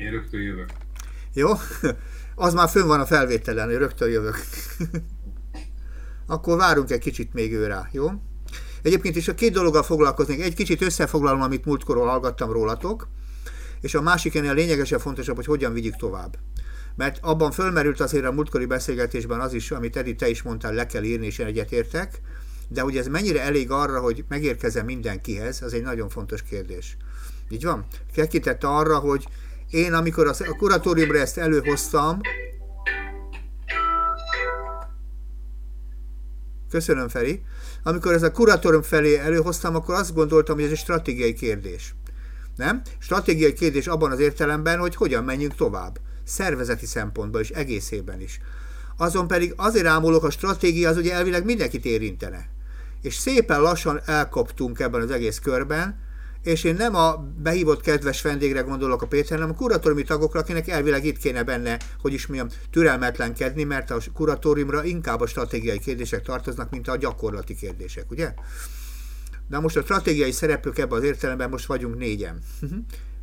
Én rögtön jövök. Jó? Az már fönn van a felvételen, hogy rögtön jövök. Akkor várunk egy kicsit még ő jó? Egyébként is a két dologgal foglalkoznék. Egy kicsit összefoglalom, amit múltkorról hallgattam rólatok, és a másik ennél lényegesen fontosabb, hogy hogyan vigyük tovább. Mert abban fölmerült azért a múltkori beszélgetésben az is, amit Edi, te is mondtál, le kell írni, és én egyetértek, de hogy ez mennyire elég arra, hogy megérkezem mindenkihez, az egy nagyon fontos kérdés. Így van? Kekitett arra, hogy én, amikor a kuratóriumra ezt előhoztam, Köszönöm, Feri. Amikor ez a kuratórium felé előhoztam, akkor azt gondoltam, hogy ez egy stratégiai kérdés. Nem? Stratégiai kérdés abban az értelemben, hogy hogyan menjünk tovább. Szervezeti szempontból és egészében is. Azon pedig azért ámulok, a stratégia az ugye elvileg mindenkit érintene. És szépen lassan elkoptunk ebben az egész körben, és én nem a behívott kedves vendégre gondolok a Péter, hanem a kuratóriumi tagokra, akinek elvileg itt kéne benne, hogy is mondjam, türelmetlenkedni, mert a kuratóriumra inkább a stratégiai kérdések tartoznak, mint a gyakorlati kérdések, ugye? De most a stratégiai szereplők ebben az értelemben most vagyunk négyen. Mhm.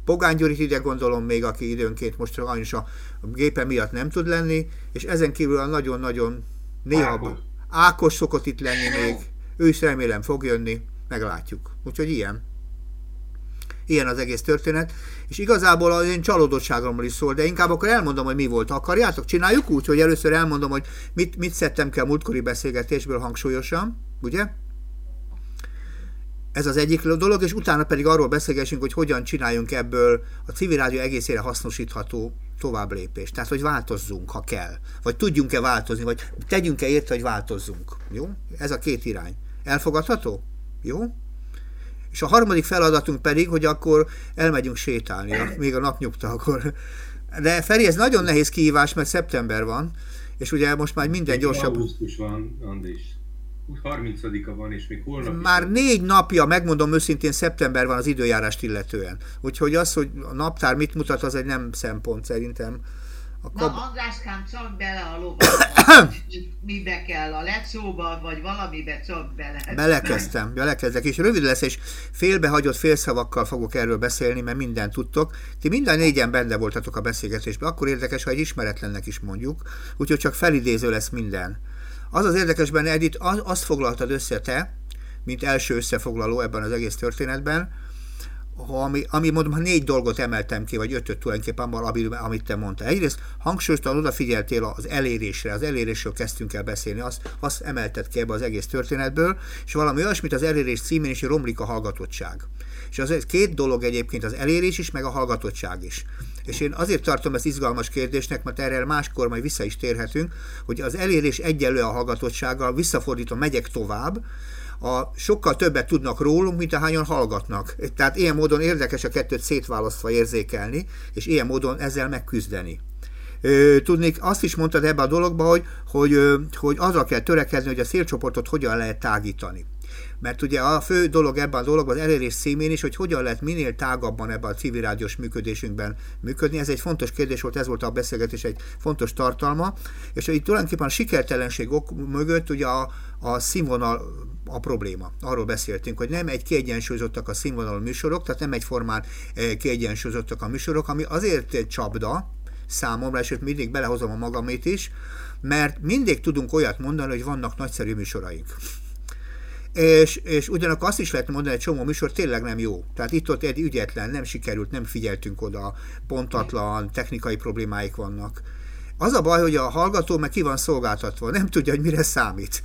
Pogány Gyurit ide gondolom még, aki időnként most sajnos a gépe miatt nem tud lenni, és ezen kívül a nagyon-nagyon néha Ákos. Ákos szokott itt lenni még, ő is remélem fog jönni, meglátjuk. Úgyhogy ilyen. Ilyen az egész történet. És igazából az én csalódottságomról is szól, de inkább akkor elmondom, hogy mi volt. Akarjátok? Csináljuk úgy, hogy először elmondom, hogy mit, mit szedtem ki a múltkori beszélgetésből hangsúlyosan, ugye? Ez az egyik dolog, és utána pedig arról beszélgessünk, hogy hogyan csináljunk ebből a civil rádió egészére hasznosítható tovább lépést. Tehát, hogy változzunk, ha kell. Vagy tudjunk-e változni, vagy tegyünk-e érte, hogy változzunk. Jó? Ez a két irány. Elfogadható? Jó? És a harmadik feladatunk pedig, hogy akkor elmegyünk sétálni, még a napnyugta akkor. De Feri, ez nagyon nehéz kihívás, mert szeptember van, és ugye most már minden gyorsabb... Augusztus van, Andis. 30-a van, és még holnap Már is négy napja, megmondom őszintén, szeptember van az időjárást illetően. Úgyhogy az, hogy a naptár mit mutat, az egy nem szempont szerintem. A kab... Na, Andráskám, csak bele a lóba, mibe kell, a lecsóba, vagy valamibe csak bele. Belekezdtem, belekezdek, és rövid lesz, és félbehagyott félszavakkal fogok erről beszélni, mert mindent tudtok. Ti minden négyen benne voltatok a beszélgetésben, akkor érdekes, ha egy ismeretlennek is mondjuk, úgyhogy csak felidéző lesz minden. Az az érdekes benne, Edith, azt foglaltad össze te, mint első összefoglaló ebben az egész történetben, ami, ami mondom, ha négy dolgot emeltem ki, vagy ötöt tulajdonképpen, amit te mondtál. Egyrészt hangsúlyoztan odafigyeltél az elérésre, az elérésről kezdtünk el beszélni, azt, azt emelted ki ebbe az egész történetből, és valami olyasmit az elérés címén is romlik a hallgatottság. És az két dolog egyébként az elérés is, meg a hallgatottság is. És én azért tartom ezt izgalmas kérdésnek, mert erre máskor majd vissza is térhetünk, hogy az elérés egyenlő a hallgatottsággal, visszafordítva megyek tovább, a, sokkal többet tudnak rólunk, mint ahányan hallgatnak. Tehát ilyen módon érdekes a kettőt szétválasztva érzékelni, és ilyen módon ezzel megküzdeni. Tudnék, azt is mondtad ebbe a dologba, hogy, hogy, hogy azra kell törekedni, hogy a szélcsoportot hogyan lehet tágítani. Mert ugye a fő dolog ebben a dologban az elérés címén is, hogy hogyan lehet minél tágabban ebben a civil rádiós működésünkben működni. Ez egy fontos kérdés volt, ez volt a beszélgetés egy fontos tartalma. És itt tulajdonképpen a sikertelenség ok mögött ugye a, a színvonal a probléma. Arról beszéltünk, hogy nem egy kiegyensúlyozottak a színvonalú műsorok, tehát nem egyformán eh, kiegyensúlyozottak a műsorok, ami azért egy csapda számomra, és mindig belehozom a magamét is, mert mindig tudunk olyat mondani, hogy vannak nagyszerű műsoraink. És, és ugyanakkor azt is lehet mondani, hogy egy csomó műsor tényleg nem jó. Tehát itt-ott egy ügyetlen, nem sikerült, nem figyeltünk oda, pontatlan, technikai problémáik vannak. Az a baj, hogy a hallgató meg ki van szolgáltatva, nem tudja, hogy mire számít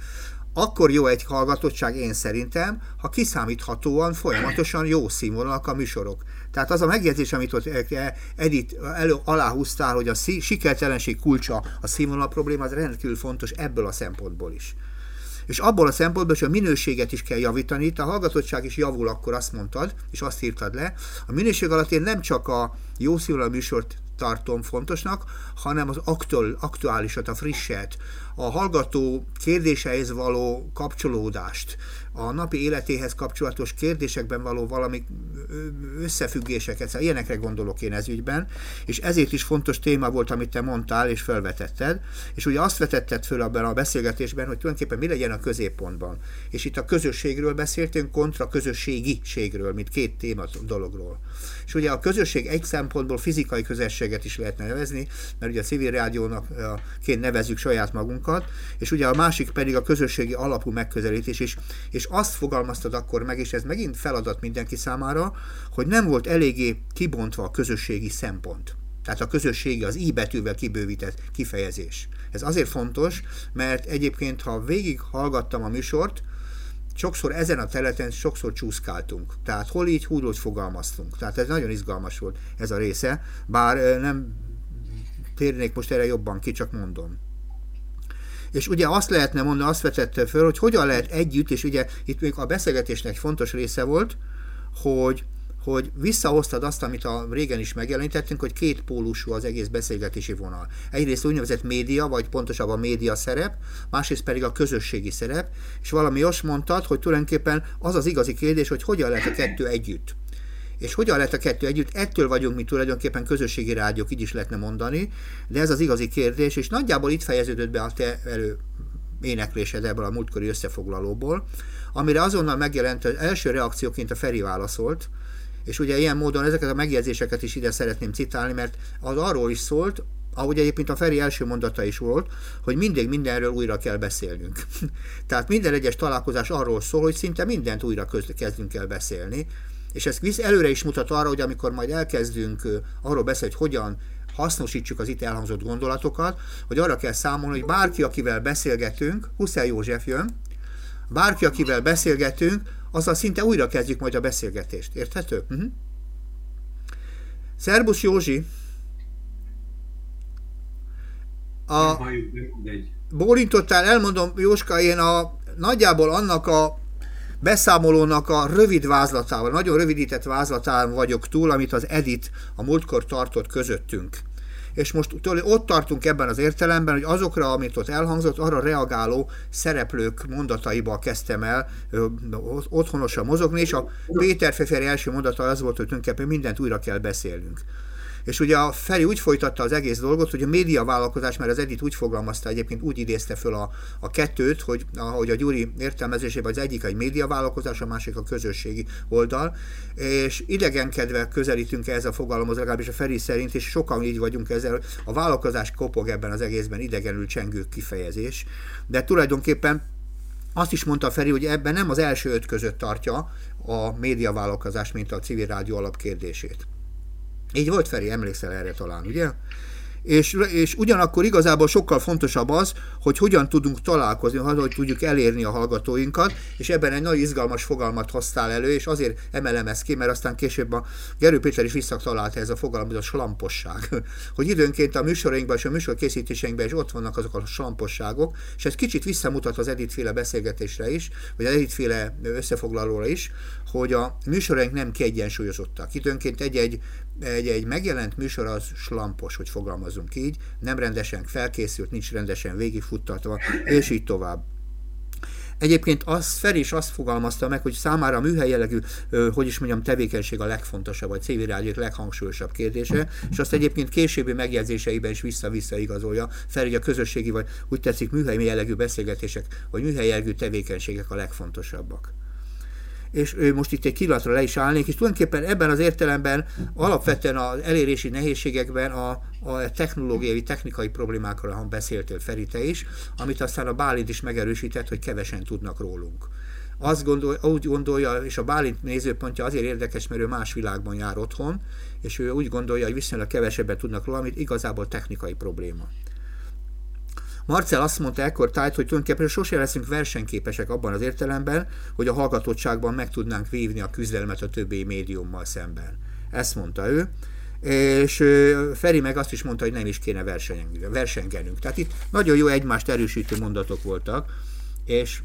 akkor jó egy hallgatottság én szerintem, ha kiszámíthatóan, folyamatosan jó színvonalak a műsorok. Tehát az a megjegyzés, amit ott Edith elő aláhúztál, hogy a sikertelenség kulcsa a színvonal probléma, az rendkívül fontos ebből a szempontból is. És abból a szempontból, hogy a minőséget is kell javítani, itt a hallgatottság is javul, akkor azt mondtad, és azt írtad le. A minőség alatt én nem csak a jó színvonal műsort tartom fontosnak, hanem az aktuál, aktuálisat, a frisset, a hallgató kérdéseihez való kapcsolódást, a napi életéhez kapcsolatos kérdésekben való valami összefüggéseket, szóval ilyenekre gondolok én ez ügyben, és ezért is fontos téma volt, amit te mondtál és felvetetted, és ugye azt vetetted föl abban a beszélgetésben, hogy tulajdonképpen mi legyen a középpontban. És itt a közösségről beszéltünk, kontra közösségiségről, mint két téma dologról. És ugye a közösség egy szempontból fizikai közösséget is lehetne nevezni, mert ugye a civil rádiónak ként nevezzük saját magunkat, és ugye a másik pedig a közösségi alapú megközelítés is, és azt fogalmaztad akkor meg, és ez megint feladat mindenki számára, hogy nem volt eléggé kibontva a közösségi szempont. Tehát a közösségi az i betűvel kibővített kifejezés. Ez azért fontos, mert egyébként, ha végig hallgattam a műsort, sokszor ezen a területen sokszor csúszkáltunk. Tehát hol így, húrút fogalmaztunk. Tehát ez nagyon izgalmas volt ez a része, bár nem térnék most erre jobban ki, csak mondom. És ugye azt lehetne mondani, azt vetette föl, hogy hogyan lehet együtt, és ugye itt még a beszélgetésnek fontos része volt, hogy hogy visszahoztad azt, amit a régen is megjelenítettünk, hogy két pólusú az egész beszélgetési vonal. Egyrészt úgynevezett média, vagy pontosabban média szerep, másrészt pedig a közösségi szerep, és valami azt mondtad, hogy tulajdonképpen az az igazi kérdés, hogy hogyan lehet a kettő együtt. És hogyan lehet a kettő együtt? Ettől vagyunk mi tulajdonképpen közösségi rádiók, így is lehetne mondani, de ez az igazi kérdés, és nagyjából itt fejeződött be a te elő éneklésed ebből a múltkori összefoglalóból, amire azonnal megjelent az első reakcióként a Feri válaszolt, és ugye ilyen módon ezeket a megjegyzéseket is ide szeretném citálni, mert az arról is szólt, ahogy egyébként a Feri első mondata is volt, hogy mindig mindenről újra kell beszélnünk. Tehát minden egyes találkozás arról szól, hogy szinte mindent újra kezdünk el beszélni, és ez visz előre is mutat arra, hogy amikor majd elkezdünk arról beszélni, hogy hogyan hasznosítsuk az itt elhangzott gondolatokat, hogy arra kell számolni, hogy bárki, akivel beszélgetünk, Huszel József jön, bárki, akivel beszélgetünk, azzal szinte újra kezdjük majd a beszélgetést. Érthető? Uh-huh. Szerbusz Józsi! A... Bólintottál, elmondom, Jóska, én a, nagyjából annak a beszámolónak a rövid vázlatával, nagyon rövidített vázlatán vagyok túl, amit az Edit a múltkor tartott közöttünk és most ott tartunk ebben az értelemben, hogy azokra, amit ott elhangzott, arra reagáló szereplők mondataiba kezdtem el otthonosan mozogni, és a Péter Feferi első mondata az volt, hogy tulajdonképpen mindent újra kell beszélnünk. És ugye a Feri úgy folytatta az egész dolgot, hogy a média vállalkozás, mert az Edit úgy fogalmazta egyébként, úgy idézte föl a, a kettőt, hogy ahogy a Gyuri értelmezésében az egyik egy média vállalkozás, a másik a közösségi oldal, és idegenkedve közelítünk ehhez a fogalomhoz, legalábbis a Feri szerint, és sokan így vagyunk ezzel, a vállalkozás kopog ebben az egészben idegenül csengő kifejezés, de tulajdonképpen azt is mondta Feri, hogy ebben nem az első öt között tartja a médiavállalkozás, mint a civil rádió alapkérdését. Így volt, Feri, emlékszel erre talán, ugye? és, és ugyanakkor igazából sokkal fontosabb az, hogy hogyan tudunk találkozni, hogy tudjuk elérni a hallgatóinkat, és ebben egy nagy izgalmas fogalmat hoztál elő, és azért emelem ezt ki, mert aztán később a Gerő Péter is visszatalálta ez a fogalmat, ez a slamposság. hogy időnként a műsorainkban és a műsorkészítéseinkben is ott vannak azok a slamposságok, és ez kicsit visszamutat az Edith-féle beszélgetésre is, vagy az Edith-féle összefoglalóra is, hogy a műsoraink nem kiegyensúlyozottak. Időnként egy-egy egy, egy megjelent műsor az slampos, hogy fogalmazunk így, nem rendesen felkészült, nincs rendesen végigfuttatva, és így tovább. Egyébként az, Feri is azt fogalmazta meg, hogy számára a műhely jellegű, hogy is mondjam, tevékenység a legfontosabb, vagy civil rádiók leghangsúlyosabb kérdése, és azt egyébként későbbi megjegyzéseiben is vissza-vissza igazolja. Feri, a közösségi, vagy úgy tetszik, műhely jellegű beszélgetések, vagy műhely jellegű tevékenységek a legfontosabbak és ő most itt egy kilatra le is állnék, és tulajdonképpen ebben az értelemben alapvetően az elérési nehézségekben a, a technológiai, technikai problémákról ha beszéltél Ferite is, amit aztán a Bálint is megerősített, hogy kevesen tudnak rólunk. Azt gondol, úgy gondolja, és a Bálint nézőpontja azért érdekes, mert ő más világban jár otthon, és ő úgy gondolja, hogy viszonylag kevesebbet tudnak róla, amit igazából technikai probléma. Marcel azt mondta ekkor tájt, hogy tulajdonképpen sosem leszünk versenyképesek abban az értelemben, hogy a hallgatottságban meg tudnánk vívni a küzdelmet a többi médiummal szemben. Ezt mondta ő. És Feri meg azt is mondta, hogy nem is kéne versengenünk. Tehát itt nagyon jó egymást erősítő mondatok voltak, és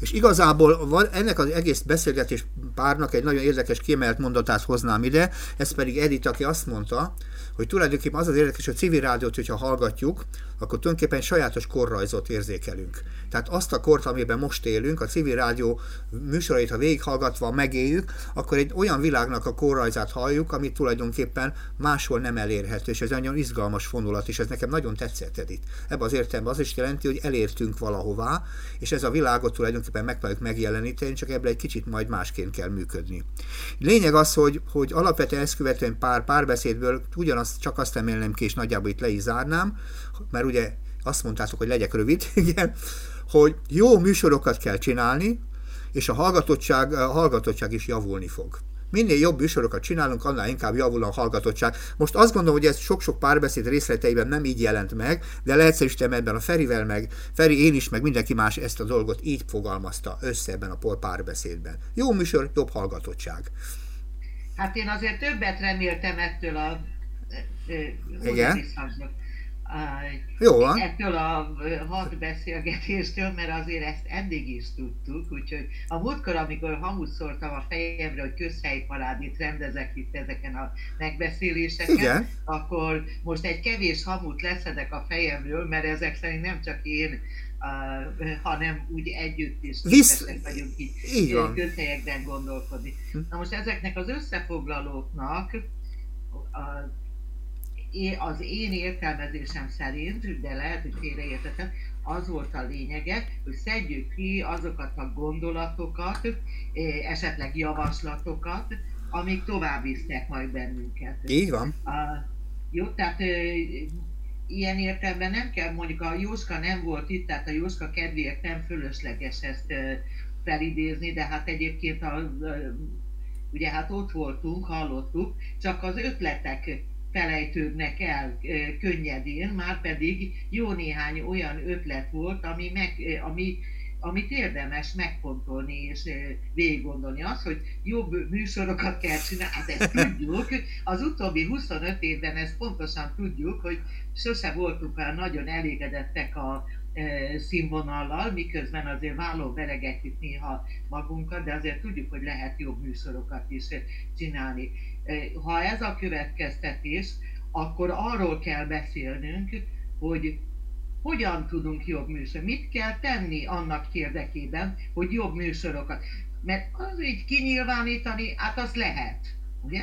És igazából van, ennek az egész beszélgetés párnak egy nagyon érdekes kiemelt mondatát hoznám ide, ez pedig Edith, aki azt mondta, hogy tulajdonképpen az az érdekes, hogy a civil rádiót, hogyha hallgatjuk, akkor tulajdonképpen sajátos korrajzot érzékelünk. Tehát azt a kort, amiben most élünk, a civil rádió műsorait, ha végighallgatva megéljük, akkor egy olyan világnak a korrajzát halljuk, amit tulajdonképpen máshol nem elérhető, és ez nagyon izgalmas vonulat, és ez nekem nagyon tetszett Edith. Ebben az értelemben az is jelenti, hogy elértünk valahová, és ez a világot tulajdonképpen megpróbáljuk megjeleníteni, csak ebből egy kicsit majd másként kell működni. Lényeg az, hogy, hogy alapvetően ezt követően pár párbeszédből ugyanazt csak azt remélem ki, és nagyjából itt le is zárnám, mert ugye azt mondtátok, hogy legyek rövid, igen, hogy jó műsorokat kell csinálni, és a hallgatottság, a hallgatottság is javulni fog. Minél jobb műsorokat csinálunk, annál inkább javul a hallgatottság. Most azt gondolom, hogy ez sok-sok párbeszéd részleteiben nem így jelent meg, de leegyszerűsítem ebben a Ferivel, meg Feri, én is, meg mindenki más ezt a dolgot így fogalmazta össze ebben a párbeszédben. Jó műsor, jobb hallgatottság. Hát én azért többet reméltem ettől a Igen. Jó van. Ettől a hat beszélgetéstől, mert azért ezt eddig is tudtuk, úgyhogy a múltkor, amikor hamut szóltam a fejemre, hogy közhelyparádét rendezek itt ezeken a megbeszéléseken, Igen. akkor most egy kevés hamut leszedek a fejemről, mert ezek szerint nem csak én, uh, hanem úgy együtt is Visz... vagyunk így, így közhelyekben gondolkodni. Hm. Na most ezeknek az összefoglalóknak a az én értelmezésem szerint, de lehet, hogy félreértettem, az volt a lényege, hogy szedjük ki azokat a gondolatokat, esetleg javaslatokat, amik tovább visznek majd bennünket. Így van. A, jó, tehát eh, ilyen értelemben nem kell, mondjuk a Jóska nem volt itt, tehát a Jóska kedvéért nem fölösleges ezt felidézni, de hát egyébként a, ugye hát ott voltunk, hallottuk, csak az ötletek felejtődnek el könnyedén, már pedig jó néhány olyan ötlet volt, ami, meg, ami amit érdemes megfontolni és végig gondolni. Az, hogy jobb műsorokat kell csinálni, hát ezt tudjuk. Az utóbbi 25 évben ezt pontosan tudjuk, hogy sose voltunk olyan nagyon elégedettek a színvonallal, miközben azért válló veregetjük néha magunkat, de azért tudjuk, hogy lehet jobb műsorokat is csinálni ha ez a következtetés, akkor arról kell beszélnünk, hogy hogyan tudunk jobb műsor, mit kell tenni annak érdekében, hogy jobb műsorokat. Mert az így kinyilvánítani, hát az lehet, ugye?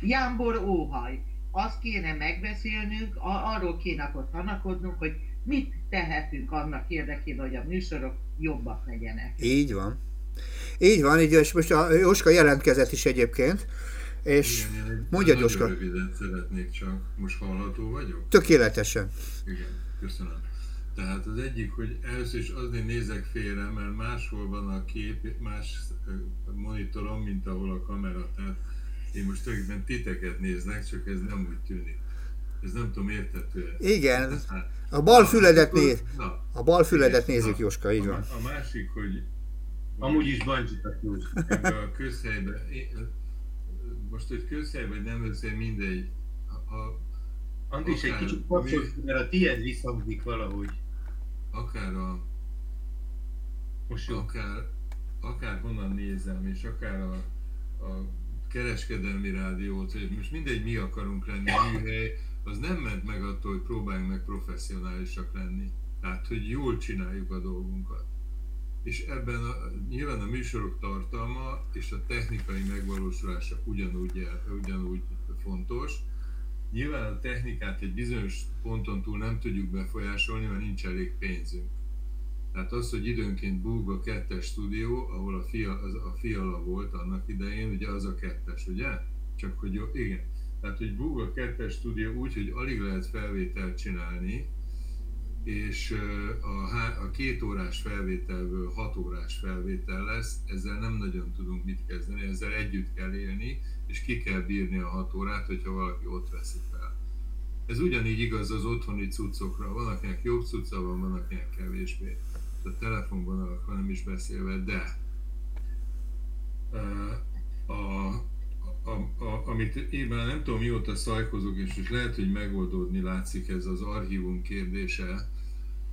Jámbor óhaj. Azt kéne megbeszélnünk, arról kéne akkor tanakodnunk, hogy mit tehetünk annak érdekében, hogy a műsorok jobbak legyenek. Így van. Így van, így, és most a Jóska jelentkezett is egyébként, és Igen, mondja Gyoska. röviden szeretnék csak. Most hallható vagyok? Tökéletesen. Igen, köszönöm. Tehát az egyik, hogy először is azért nézek félre, mert máshol van a kép, más monitorom, mint ahol a kamera. Tehát én most tulajdonképpen titeket néznek, csak ez nem úgy tűnik. Ez nem tudom, értető Igen. A bal füledet néz. A bal füledet nézzük, Jóska, így van. A, másik, hogy Amúgy is bancsit a közhelyben, most, hogy közhely vagy nem össze, mindegy. A, a, Andris, egy kicsit kapcsolsz, mert a tiéd visszhangzik valahogy. Akár a... Most jó. Akár, akár honnan nézem, és akár a, a kereskedelmi rádiót, hogy most mindegy, mi akarunk lenni, műhely, az nem ment meg attól, hogy próbáljunk meg professzionálisak lenni. Tehát, hogy jól csináljuk a dolgunkat és ebben a, nyilván a műsorok tartalma és a technikai megvalósulása ugyanúgy, ugyanúgy fontos. Nyilván a technikát egy bizonyos ponton túl nem tudjuk befolyásolni, mert nincs elég pénzünk. Tehát az, hogy időnként búg a kettes stúdió, ahol a, fia, az, a fiala volt annak idején, ugye az a kettes, ugye? Csak hogy jó, igen. Tehát, hogy búg a kettes stúdió úgy, hogy alig lehet felvételt csinálni, és a, a két órás felvételből hat órás felvétel lesz, ezzel nem nagyon tudunk mit kezdeni, ezzel együtt kell élni, és ki kell bírni a hat órát, hogyha valaki ott veszi fel. Ez ugyanígy igaz az otthoni cuccokra, van akinek jobb cucca van, van akinek kevésbé. A telefonvonalakról nem is beszélve, de a, a, amit én már nem tudom mióta szajkozok, és, és lehet, hogy megoldódni látszik ez az archívum kérdése,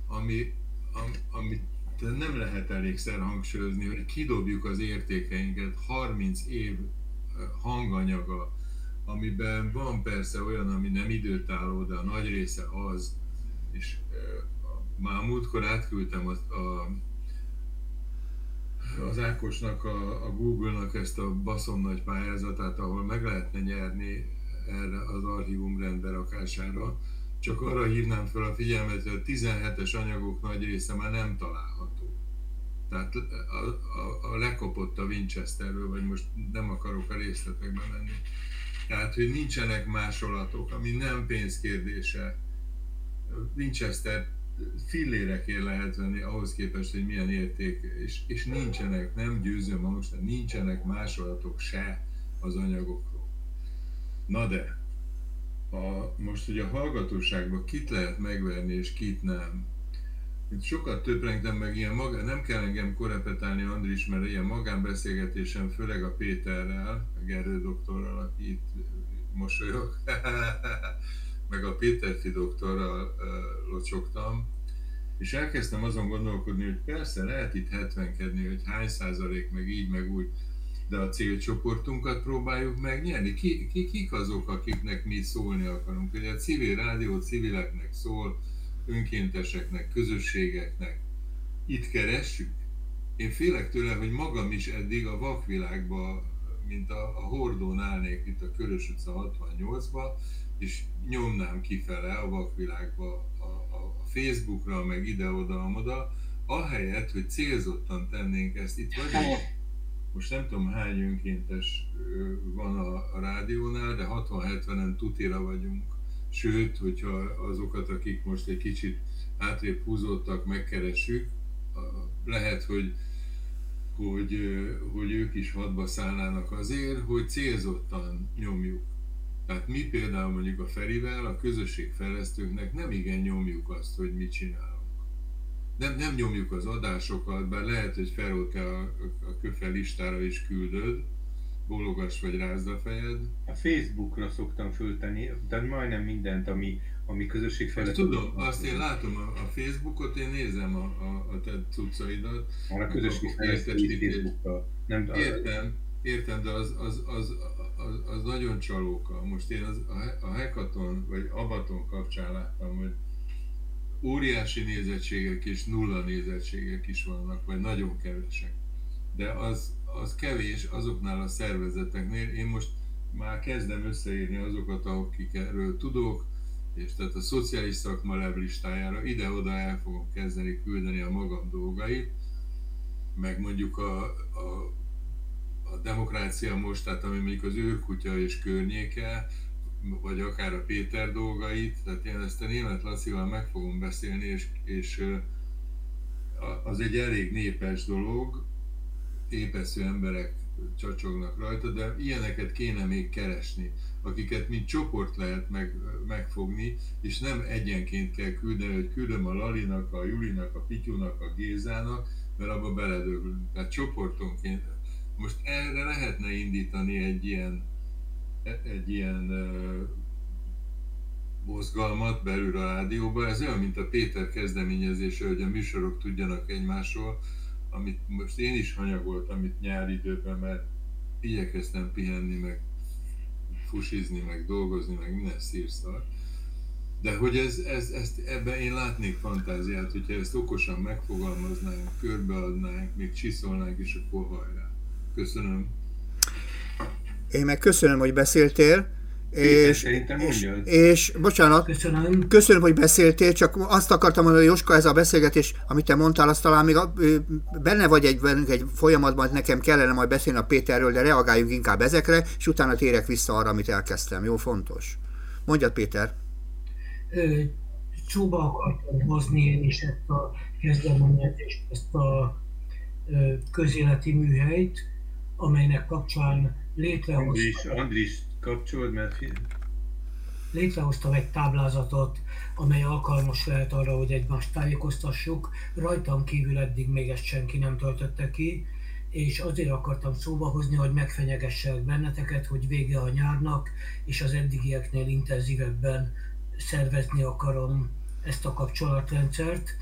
ami, am, amit nem lehet elégszer hangsúlyozni, hogy kidobjuk az értékeinket 30 év hanganyaga, amiben van persze olyan, ami nem időtálló, de a nagy része az, és már múltkor átküldtem a, a az Ákosnak, a, a Google-nak ezt a baszom nagy pályázatát, ahol meg lehetne nyerni erre az archívum rendberakására. Csak arra hívnám fel a figyelmet, hogy a 17-es anyagok nagy része már nem található. Tehát a, a, a lekopott a Winchesterről, vagy most nem akarok a részletekbe menni. Tehát, hogy nincsenek másolatok, ami nem pénzkérdése. Winchester fillérekért lehet venni ahhoz képest, hogy milyen érték, és, és nincsenek, nem győzöm most, nincsenek másolatok se az anyagokról. Na de, a, most, hogy a hallgatóságban kit lehet megverni, és kit nem, sokat töprengtem meg ilyen maga, nem kell engem korepetálni Andris, mert ilyen magánbeszélgetésem, főleg a Péterrel, a Gerő doktorral, aki itt mosolyog, meg a Péterfi doktorral locsogtam, és elkezdtem azon gondolkodni, hogy persze lehet itt 70-kedni, hogy hány százalék, meg így, meg úgy, de a célcsoportunkat próbáljuk megnyerni. Ki, ki, kik azok, akiknek mi szólni akarunk? Ugye a civil rádió civileknek szól, önkénteseknek, közösségeknek. Itt keressük. Én félek tőle, hogy magam is eddig a vakvilágba, mint a, a hordón állnék itt a Körös utca 68-ba, és nyomnám kifele a vakvilágba, a, a, a Facebookra, meg ide-oda-amoda, ahelyett, hogy célzottan tennénk ezt itt vagyunk. Most nem tudom hány önkéntes van a, a rádiónál, de 60-70-en tutira vagyunk. Sőt, hogyha azokat, akik most egy kicsit hátrébb húzódtak, megkeressük, lehet, hogy, hogy, hogy ők is hadba szállnának azért, hogy célzottan nyomjuk tehát mi például mondjuk a Ferivel, a közösségfejlesztőknek nem igen nyomjuk azt, hogy mit csinálunk. Nem, nem nyomjuk az adásokat, bár lehet, hogy Feró, te a, a köfe listára is küldöd, bólogass vagy rázd a fejed. A Facebookra szoktam föltenni, de majdnem mindent, ami, ami közösségfejlesztő. Tudom, azt én látom a, a Facebookot, én nézem a, a, a te cuccaidat. A közösségfejlesztő Facebookra. Nem, értem, értem, de az, az, az, az, az nagyon csalóka. Most én az, a, Hekaton vagy Abaton kapcsán láttam, hogy óriási nézettségek és nulla nézettségek is vannak, vagy nagyon kevesek. De az, az kevés azoknál a szervezeteknél. Én most már kezdem összeírni azokat, akik erről tudok, és tehát a szociális szakma listájára ide-oda el fogom kezdeni küldeni a magam dolgait, meg mondjuk a, a a demokrácia most, tehát ami mondjuk az őrkutya és környéke, vagy akár a Péter dolgait, tehát én ezt a német Lacival meg fogom beszélni, és, és az egy elég népes dolog, épesző emberek csacsognak rajta, de ilyeneket kéne még keresni, akiket mint csoport lehet meg, megfogni, és nem egyenként kell küldeni, hogy küldöm a Lalinak, a Julinak, a Pityunak, a Gézának, mert abba beledöglünk. Tehát csoportonként most erre lehetne indítani egy ilyen, egy ilyen uh, mozgalmat belül a rádióba. Ez olyan, mint a Péter kezdeményezése, hogy a műsorok tudjanak egymásról, amit most én is hanyagoltam itt nyári időben, mert igyekeztem pihenni, meg fusizni, meg dolgozni, meg minden szírszar. De hogy ez, ez, ezt, ebben én látnék fantáziát, hogyha ezt okosan megfogalmaznánk, körbeadnánk, még csiszolnánk, és akkor hajrá. Köszönöm. Én meg köszönöm, hogy beszéltél. És, és, és, bocsánat, köszönöm. köszönöm, hogy beszéltél, csak azt akartam mondani, hogy Joska, ez a beszélgetés, amit te mondtál, azt talán még a, benne vagy egy, egy folyamatban, nekem kellene majd beszélni a Péterről, de reagáljunk inkább ezekre, és utána térek vissza arra, amit elkezdtem. Jó, fontos. Mondjad, Péter. Szóba akartam hozni én is ezt a kezdeményezést, ezt a közéleti műhelyt, amelynek kapcsán létrehoztam... Andris, Andris kapcsold, mert... Létrehoztam egy táblázatot, amely alkalmas lehet arra, hogy egymást tájékoztassuk. Rajtam kívül eddig még ezt senki nem töltötte ki, és azért akartam szóba hozni, hogy megfenyegessek benneteket, hogy vége a nyárnak, és az eddigieknél intenzívebben szervezni akarom ezt a kapcsolatrendszert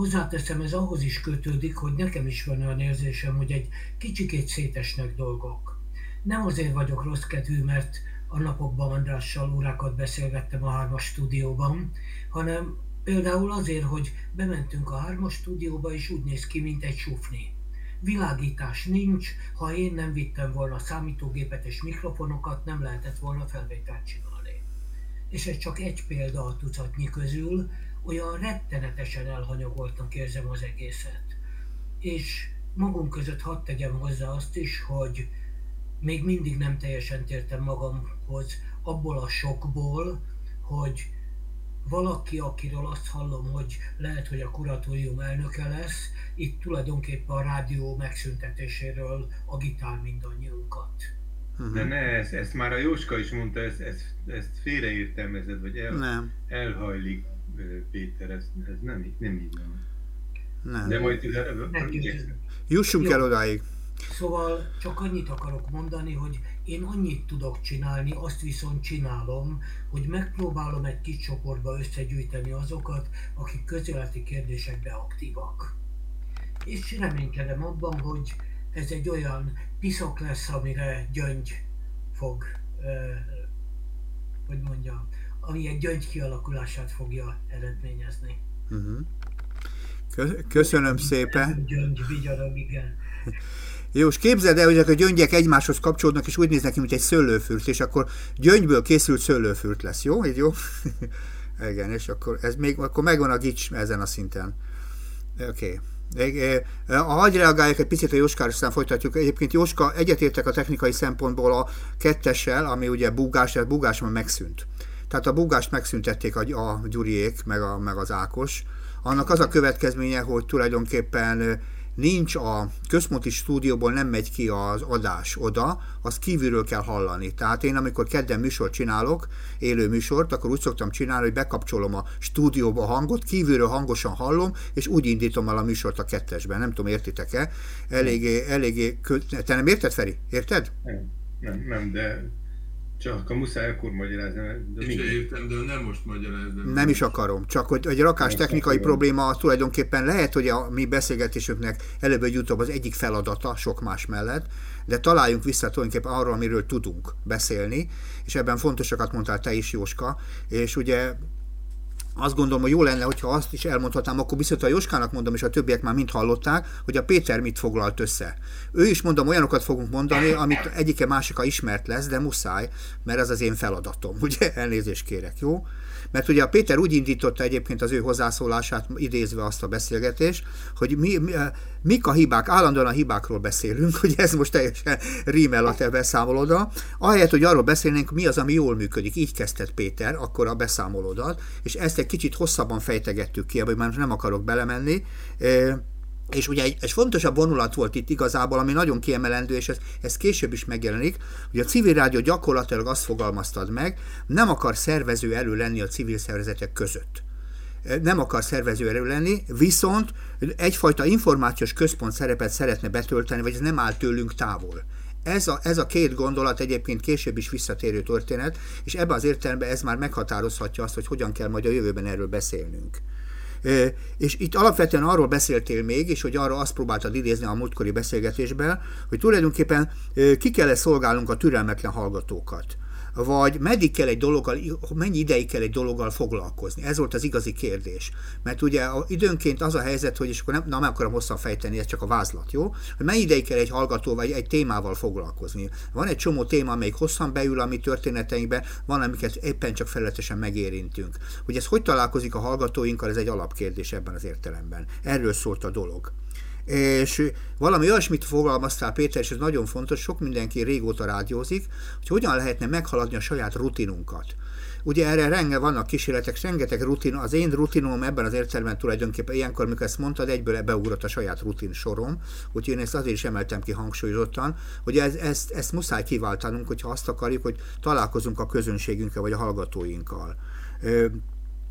Hozzáteszem, ez ahhoz is kötődik, hogy nekem is van olyan érzésem, hogy egy kicsikét szétesnek dolgok. Nem azért vagyok rossz kedvű, mert a napokban Andrással órákat beszélgettem a hármas stúdióban, hanem például azért, hogy bementünk a hármas stúdióba, és úgy néz ki, mint egy sufni. Világítás nincs, ha én nem vittem volna számítógépet és mikrofonokat, nem lehetett volna felvételt csinálni. És ez csak egy példa a tucatnyi közül, olyan rettenetesen elhanyagoltnak érzem az egészet. És magunk között hadd tegyem hozzá azt is, hogy még mindig nem teljesen tértem magamhoz abból a sokból, hogy valaki, akiről azt hallom, hogy lehet, hogy a kuratórium elnöke lesz, itt tulajdonképpen a rádió megszüntetéséről agitál mindannyiunkat. Uh-huh. De ne, ezt, ezt már a Jóska is mondta, ezt, ezt, ezt félreértelmezed, vagy el, nem. elhajlik Péter, ez, ez nem, nem így van. Nem. De majd Jussunk el odáig. Szóval csak annyit akarok mondani, hogy én annyit tudok csinálni, azt viszont csinálom, hogy megpróbálom egy kis csoportba összegyűjteni azokat, akik közéleti kérdésekben aktívak. És reménykedem abban, hogy ez egy olyan piszok lesz, amire gyöngy fog, eh, hogy mondjam, ami egy gyöngy kialakulását fogja eredményezni. Uh-huh. Köszönöm szépen. Gyöngy, vigyarag, igen. Jó, és képzeld el, hogy a gyöngyek egymáshoz kapcsolódnak, és úgy néznek ki, mint egy szőlőfürt, és akkor gyöngyből készült szőlőfürt lesz, jó? Így jó? Igen, és akkor ez még, akkor megvan a gics ezen a szinten. Oké. Okay. Hagyj reagáljak egy picit a Jóskára, aztán folytatjuk. Egyébként Jóska, egyetértek a technikai szempontból a kettessel, ami ugye búgás, tehát búgás már megszűnt. Tehát a búgást megszüntették a, a Gyuriék, meg, a, meg az Ákos. Annak az a következménye, hogy tulajdonképpen nincs a központi stúdióból nem megy ki az adás oda, az kívülről kell hallani. Tehát én amikor kedden műsort csinálok, élő műsort, akkor úgy szoktam csinálni, hogy bekapcsolom a stúdióba a hangot, kívülről hangosan hallom, és úgy indítom el a műsort a kettesben. Nem tudom, értitek-e? Eléggé, eléggé, te nem érted, Feri? Érted? Nem, nem, nem de csak a muszáj akkor magyarázni. De Én értem, de nem most magyarázni. Nem is akarom, csak hogy egy rakás technikai akarom. probléma tulajdonképpen lehet, hogy a mi beszélgetésünknek előbb vagy utóbb az egyik feladata, sok más mellett, de találjunk vissza tulajdonképpen arról, amiről tudunk beszélni, és ebben fontosakat mondtál te is, Jóska, és ugye azt gondolom, hogy jó lenne, hogyha azt is elmondhatnám, akkor viszont a Joskának mondom, és a többiek már mind hallották, hogy a Péter mit foglalt össze. Ő is mondom, olyanokat fogunk mondani, amit egyike másika ismert lesz, de muszáj, mert ez az én feladatom. Ugye elnézést kérek, jó? Mert ugye a Péter úgy indította egyébként az ő hozzászólását, idézve azt a beszélgetést, hogy mi, mi, mik a hibák, állandóan a hibákról beszélünk, hogy ez most teljesen rímel a te beszámolóda, ahelyett, hogy arról beszélnénk, mi az, ami jól működik. Így kezdett Péter akkor a beszámolódat, és ezt egy kicsit hosszabban fejtegettük ki, hogy már nem akarok belemenni, és ugye egy, egy fontosabb vonulat volt itt igazából, ami nagyon kiemelendő, és ez, ez később is megjelenik, hogy a civil rádió gyakorlatilag azt fogalmaztad meg, nem akar szervező erő lenni a civil szervezetek között. Nem akar szervező erő lenni, viszont egyfajta információs központ szerepet szeretne betölteni, vagy ez nem áll tőlünk távol. Ez a, ez a két gondolat egyébként később is visszatérő történet, és ebben az értelemben ez már meghatározhatja azt, hogy hogyan kell majd a jövőben erről beszélnünk. És itt alapvetően arról beszéltél még, és hogy arra azt próbáltad idézni a múltkori beszélgetésben, hogy tulajdonképpen ki kell szolgálnunk a türelmetlen hallgatókat vagy meddig kell egy dologgal, mennyi ideig kell egy dologgal foglalkozni? Ez volt az igazi kérdés. Mert ugye időnként az a helyzet, hogy és akkor nem, nem akarom hosszan fejteni, ez csak a vázlat, jó? Hogy mennyi ideig kell egy hallgató vagy egy témával foglalkozni? Van egy csomó téma, amelyik hosszan beül a mi történeteinkbe, van, amiket éppen csak felületesen megérintünk. Hogy ez hogy találkozik a hallgatóinkkal, ez egy alapkérdés ebben az értelemben. Erről szólt a dolog és valami olyasmit fogalmaztál Péter, és ez nagyon fontos, sok mindenki régóta rádiózik, hogy hogyan lehetne meghaladni a saját rutinunkat. Ugye erre renge vannak kísérletek, rengeteg rutin, az én rutinom ebben az értelemben tulajdonképpen ilyenkor, amikor ezt mondtad, egyből beugrott a saját rutin sorom, úgyhogy én ezt azért is emeltem ki hangsúlyozottan, hogy ez, ezt, ezt muszáj kiváltanunk, hogyha azt akarjuk, hogy találkozunk a közönségünkkel vagy a hallgatóinkkal.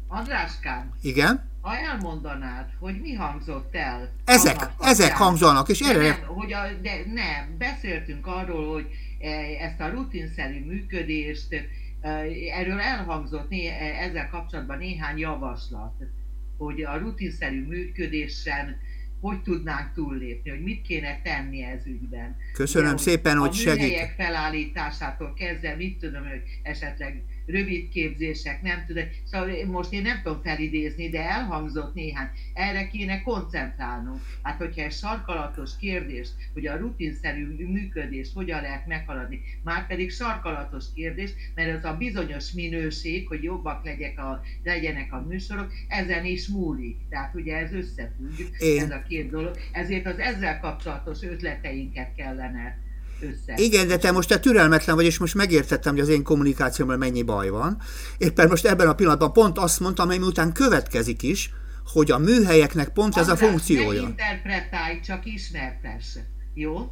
Andráskám. Igen? Ha elmondanád, hogy mi hangzott el. Ezek, ezek hangzanak, és erre... Nem, hogy a, de nem, beszéltünk arról, hogy e, ezt a rutinszerű működést, e, erről elhangzott né, e, ezzel kapcsolatban néhány javaslat. hogy a rutinszerű működésen hogy tudnánk túllépni, hogy mit kéne tenni ez ügyben. Köszönöm Ugye, szépen, hogy segít. A felállításától kezdve, mit tudom, hogy esetleg rövid képzések, nem tudom. Szóval most én nem tudom felidézni, de elhangzott néhány. Erre kéne koncentrálnunk. Hát, hogyha egy sarkalatos kérdés, hogy a rutinszerű működést hogyan lehet meghaladni, már pedig sarkalatos kérdés, mert az a bizonyos minőség, hogy jobbak legyek a, legyenek a műsorok, ezen is múlik. Tehát ugye ez összefügg, én... ez a két dolog. Ezért az ezzel kapcsolatos ötleteinket kellene össze. Igen, de te most te türelmetlen vagy, és most megértettem, hogy az én kommunikációmmal mennyi baj van. Éppen most ebben a pillanatban pont azt mondtam, amely után következik is, hogy a műhelyeknek pont András, ez a funkciója. Ne interpretálj, csak ismertes. Jó?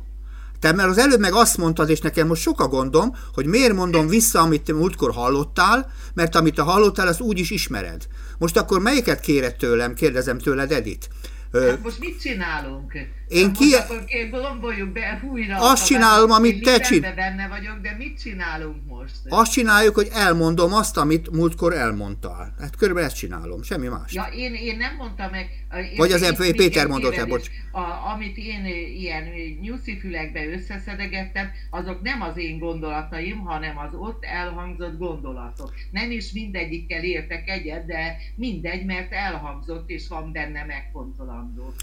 Te mert az előbb meg azt mondtad, és nekem most sok a gondom, hogy miért mondom vissza, amit te múltkor hallottál, mert amit te hallottál, azt úgy is ismered. Most akkor melyiket kéred tőlem, kérdezem tőled, Edith? Hát most mit csinálunk? Én ki... Akkor gomboljuk be újra. Azt csinálom, amit te csinálsz. benne vagyok, de mit csinálunk most? Azt csináljuk, hogy elmondom azt, amit múltkor elmondtál. Hát körülbelül ezt csinálom, semmi más. Ja, én, én nem mondtam meg. Én, Vagy az én, Péter mondott el, bocs. A, amit én ilyen nyuszi fülekbe összeszedegettem, azok nem az én gondolataim, hanem az ott elhangzott gondolatok. Nem is mindegyikkel értek egyet, de mindegy, mert elhangzott, és van benne megfontolandó.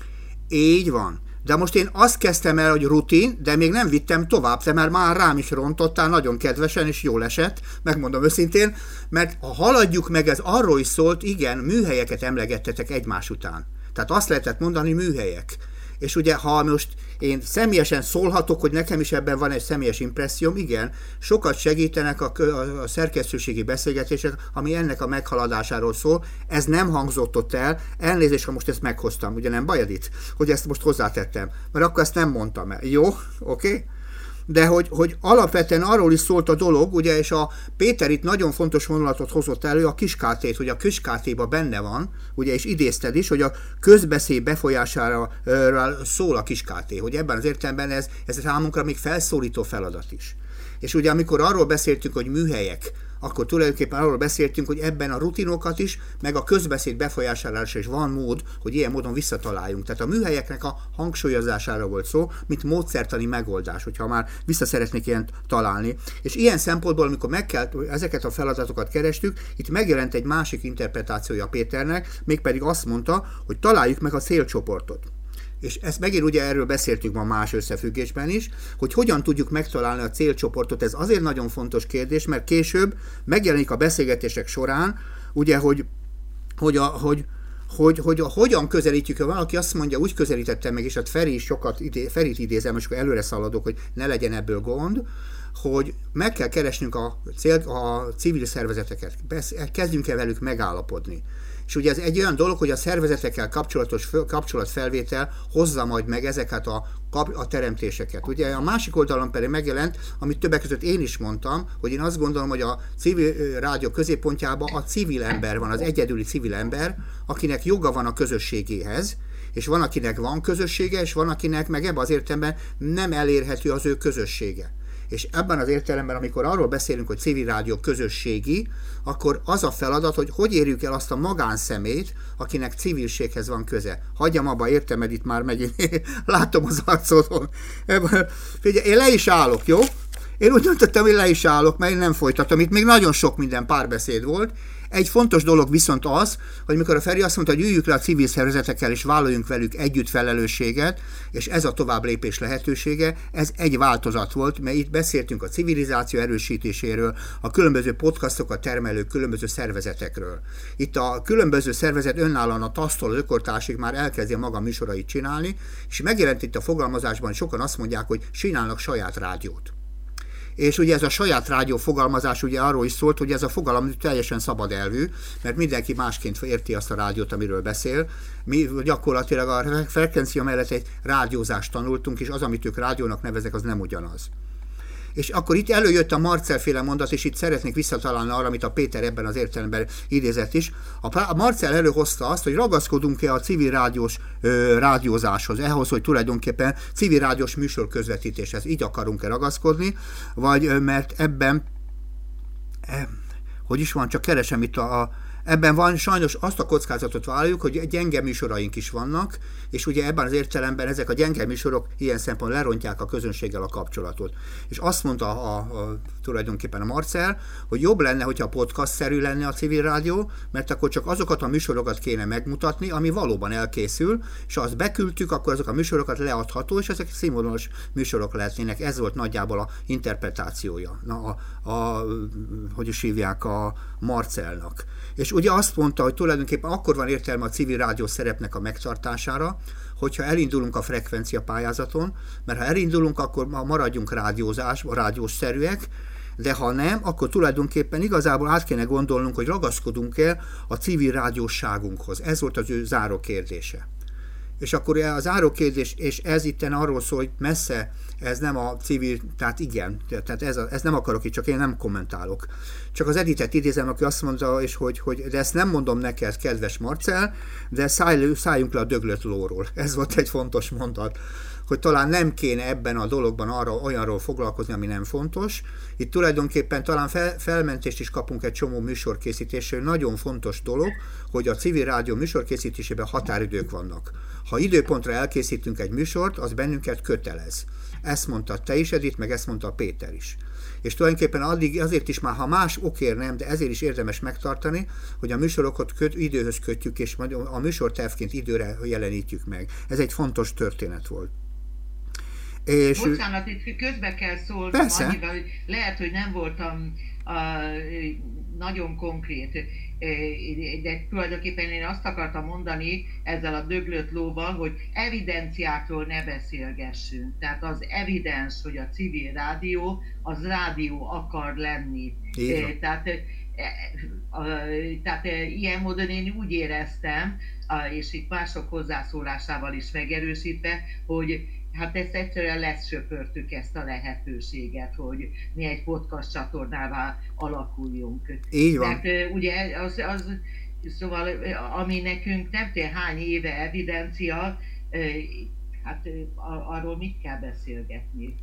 Így van. De most én azt kezdtem el, hogy rutin, de még nem vittem tovább, te már már rám is rontottál, nagyon kedvesen és jól esett, megmondom őszintén, mert ha haladjuk meg, ez arról is szólt, igen, műhelyeket emlegettetek egymás után. Tehát azt lehetett mondani műhelyek. És ugye, ha most én személyesen szólhatok, hogy nekem is ebben van egy személyes impresszióm, igen, sokat segítenek a, a, a szerkesztőségi beszélgetések, ami ennek a meghaladásáról szól. Ez nem hangzott ott el, elnézést, ha most ezt meghoztam, ugye nem bajad itt, hogy ezt most hozzátettem, mert akkor ezt nem mondtam el. Jó? Oké? Okay? De hogy, hogy alapvetően arról is szólt a dolog, ugye, és a Péter itt nagyon fontos vonulatot hozott elő, a kiskátét, hogy a kiskátéba benne van, ugye, és idézted is, hogy a közbeszéd befolyására szól a kiskáté, hogy ebben az értelemben ez, ez számunkra még felszólító feladat is. És ugye amikor arról beszéltünk, hogy műhelyek, akkor tulajdonképpen arról beszéltünk, hogy ebben a rutinokat is, meg a közbeszéd befolyásolása is van mód, hogy ilyen módon visszataláljunk. Tehát a műhelyeknek a hangsúlyozására volt szó, mint módszertani megoldás, hogyha már vissza szeretnék ilyen találni. És ilyen szempontból, amikor meg kell, ezeket a feladatokat kerestük, itt megjelent egy másik interpretációja Péternek, mégpedig azt mondta, hogy találjuk meg a célcsoportot és ezt megint ugye erről beszéltük ma más összefüggésben is, hogy hogyan tudjuk megtalálni a célcsoportot. Ez azért nagyon fontos kérdés, mert később megjelenik a beszélgetések során, ugye, hogy, hogy, a, hogy, hogy, hogy a, hogyan közelítjük, ha valaki azt mondja, úgy közelítette meg, és hát Feri is sokat idé, Ferit idézem, és akkor előre szaladok, hogy ne legyen ebből gond, hogy meg kell keresnünk a, cél, a civil szervezeteket, kezdjünk el velük megállapodni. És ugye ez egy olyan dolog, hogy a szervezetekkel kapcsolatos kapcsolatfelvétel hozza majd meg ezeket a, a teremtéseket. Ugye a másik oldalon pedig megjelent, amit többek között én is mondtam, hogy én azt gondolom, hogy a civil rádió középpontjában a civil ember van, az egyedüli civil ember, akinek joga van a közösségéhez, és van, akinek van közössége, és van, akinek meg ebben az értelemben nem elérhető az ő közössége. És ebben az értelemben, amikor arról beszélünk, hogy civil rádió közösségi, akkor az a feladat, hogy hogy érjük el azt a magánszemét, akinek civilséghez van köze. Hagyjam abba, értem, mert itt már megint látom az arcodon. Figyelj, én le is állok, jó? Én úgy döntöttem, hogy le is állok, mert én nem folytatom. Itt még nagyon sok minden párbeszéd volt, egy fontos dolog viszont az, hogy mikor a Feri azt mondta, hogy üljük le a civil szervezetekkel és vállaljunk velük együtt felelősséget, és ez a tovább lépés lehetősége, ez egy változat volt, mert itt beszéltünk a civilizáció erősítéséről, a különböző podcastokat termelő különböző szervezetekről. Itt a különböző szervezet önállóan a tasztól az ökortásig már elkezdi a maga műsorait csinálni, és megjelent itt a fogalmazásban, sokan azt mondják, hogy csinálnak saját rádiót és ugye ez a saját rádió fogalmazás ugye arról is szólt, hogy ez a fogalom teljesen szabad elvű, mert mindenki másként érti azt a rádiót, amiről beszél. Mi gyakorlatilag a frekvencia mellett egy rádiózást tanultunk, és az, amit ők rádiónak nevezek, az nem ugyanaz. És akkor itt előjött a Marcel féle mondat, és itt szeretnék visszatalálni arra, amit a Péter ebben az értelemben idézett is. A Marcel előhozta azt, hogy ragaszkodunk-e a civil rádiós ö, rádiózáshoz, ehhoz, hogy tulajdonképpen civil rádiós műsor közvetítéshez így akarunk-e ragaszkodni, vagy ö, mert ebben, e, hogy is van, csak keresem itt a, a Ebben van sajnos azt a kockázatot vállaljuk, hogy gyenge műsoraink is vannak, és ugye ebben az értelemben ezek a gyenge műsorok ilyen szempont lerontják a közönséggel a kapcsolatot. És azt mondta a, a, tulajdonképpen a Marcel, hogy jobb lenne, hogyha podcast-szerű lenne a civil rádió, mert akkor csak azokat a műsorokat kéne megmutatni, ami valóban elkészül, és ha azt beküldtük, akkor azok a műsorokat leadható, és ezek színvonalas műsorok lehetnének. Ez volt nagyjából a interpretációja, na, a, a, hogy is hívják, a Marcelnak. És ugye azt mondta, hogy tulajdonképpen akkor van értelme a civil rádió szerepnek a megtartására, hogyha elindulunk a frekvencia pályázaton, mert ha elindulunk, akkor maradjunk rádiózás, rádiószerűek, de ha nem, akkor tulajdonképpen igazából át kéne gondolnunk, hogy ragaszkodunk el a civil rádióságunkhoz. Ez volt az ő záró kérdése. És akkor a záró kérdés, és ez itten arról szól, hogy messze ez nem a civil, tehát igen, tehát ez, a, ez nem akarok itt, csak én nem kommentálok. Csak az editet idézem, aki azt mondta, és hogy, hogy de ezt nem mondom neked, kedves Marcel, de száll, szálljunk le a döglött lóról. Ez volt egy fontos mondat hogy talán nem kéne ebben a dologban arra olyanról foglalkozni, ami nem fontos. Itt tulajdonképpen talán fel, felmentést is kapunk egy csomó műsorkészítésről. Nagyon fontos dolog, hogy a civil rádió műsorkészítésében határidők vannak. Ha időpontra elkészítünk egy műsort, az bennünket kötelez. Ezt mondta te is, Edith, meg ezt mondta Péter is. És tulajdonképpen addig, azért is már, ha más okér nem, de ezért is érdemes megtartani, hogy a műsorokat köt, időhöz kötjük, és a műsortervként időre jelenítjük meg. Ez egy fontos történet volt. És Bocsánat, itt közbe kell szólnom Persze. annyival, hogy lehet, hogy nem voltam a, nagyon konkrét, de tulajdonképpen én azt akartam mondani ezzel a döglött lóval, hogy evidenciákról ne beszélgessünk. Tehát az evidens, hogy a civil rádió, az rádió akar lenni. Tehát tehát ilyen módon én úgy éreztem, és itt mások hozzászólásával is megerősítve, hogy hát ezt egyszerűen lesöpörtük ezt a lehetőséget, hogy mi egy podcast csatornává alakuljunk. Így van. Mert ugye az, az szóval ami nekünk nem tudom hány éve evidencia, hát arról mit kell beszélgetni.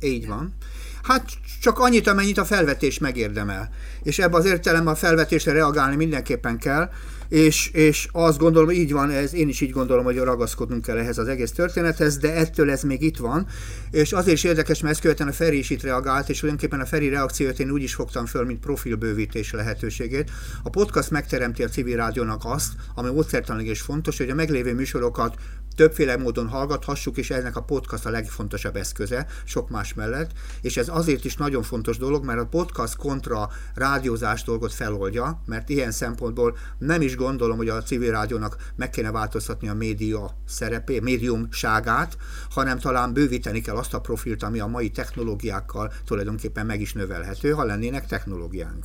Így van. Hát csak annyit, amennyit a felvetés megérdemel. És ebben az értelemben a felvetésre reagálni mindenképpen kell, és, és azt gondolom, így van, ez, én is így gondolom, hogy ragaszkodnunk kell ehhez az egész történethez, de ettől ez még itt van, és azért is érdekes, mert ezt követően a Feri is itt reagált, és tulajdonképpen a Feri reakciót én úgy is fogtam föl, mint profilbővítés lehetőségét. A podcast megteremti a civil rádiónak azt, ami módszertanilag is fontos, hogy a meglévő műsorokat többféle módon hallgathassuk, és ennek a podcast a legfontosabb eszköze, sok más mellett, és ez azért is nagyon fontos dolog, mert a podcast kontra rádiózás dolgot feloldja, mert ilyen szempontból nem is gondolom, hogy a civil rádiónak meg kéne változtatni a média szerepé, médiumságát, hanem talán bővíteni kell azt a profilt, ami a mai technológiákkal tulajdonképpen meg is növelhető, ha lennének technológiánk.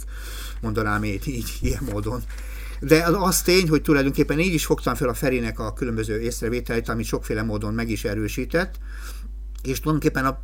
Mondanám én így, ilyen módon. De az tény, hogy tulajdonképpen így is fogtam fel a Ferinek a különböző észrevételeit, amit sokféle módon meg is erősített, és tulajdonképpen a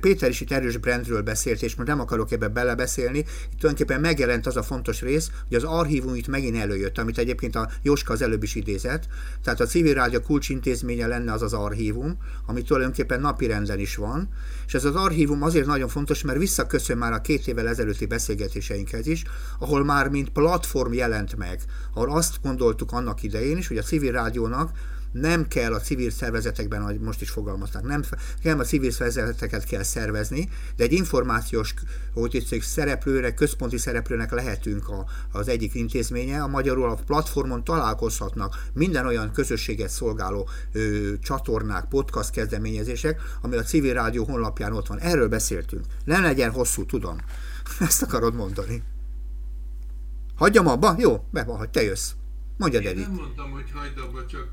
Péter is itt erős brandről beszélt, és most nem akarok ebbe belebeszélni, itt tulajdonképpen megjelent az a fontos rész, hogy az archívum itt megint előjött, amit egyébként a Jóska az előbb is idézett, tehát a civil rádió kulcsintézménye lenne az az archívum, ami tulajdonképpen napi renden is van, és ez az archívum azért nagyon fontos, mert visszaköszön már a két évvel ezelőtti beszélgetéseinkhez is, ahol már mint platform jelent meg, ahol azt gondoltuk annak idején is, hogy a civil rádiónak nem kell a civil szervezetekben, ahogy most is fogalmazták, nem kell a civil szervezeteket kell szervezni, de egy információs hogy egy szereplőre, központi szereplőnek lehetünk a, az egyik intézménye, a magyarul a platformon találkozhatnak minden olyan közösséget szolgáló ö, csatornák, podcast kezdeményezések, ami a civil rádió honlapján ott van. Erről beszéltünk. Nem legyen hosszú, tudom. Ezt akarod mondani. Hagyjam abba? Jó, be van, hogy te jössz. Mondja, Én nem mondtam, hogy hagyd abba, csak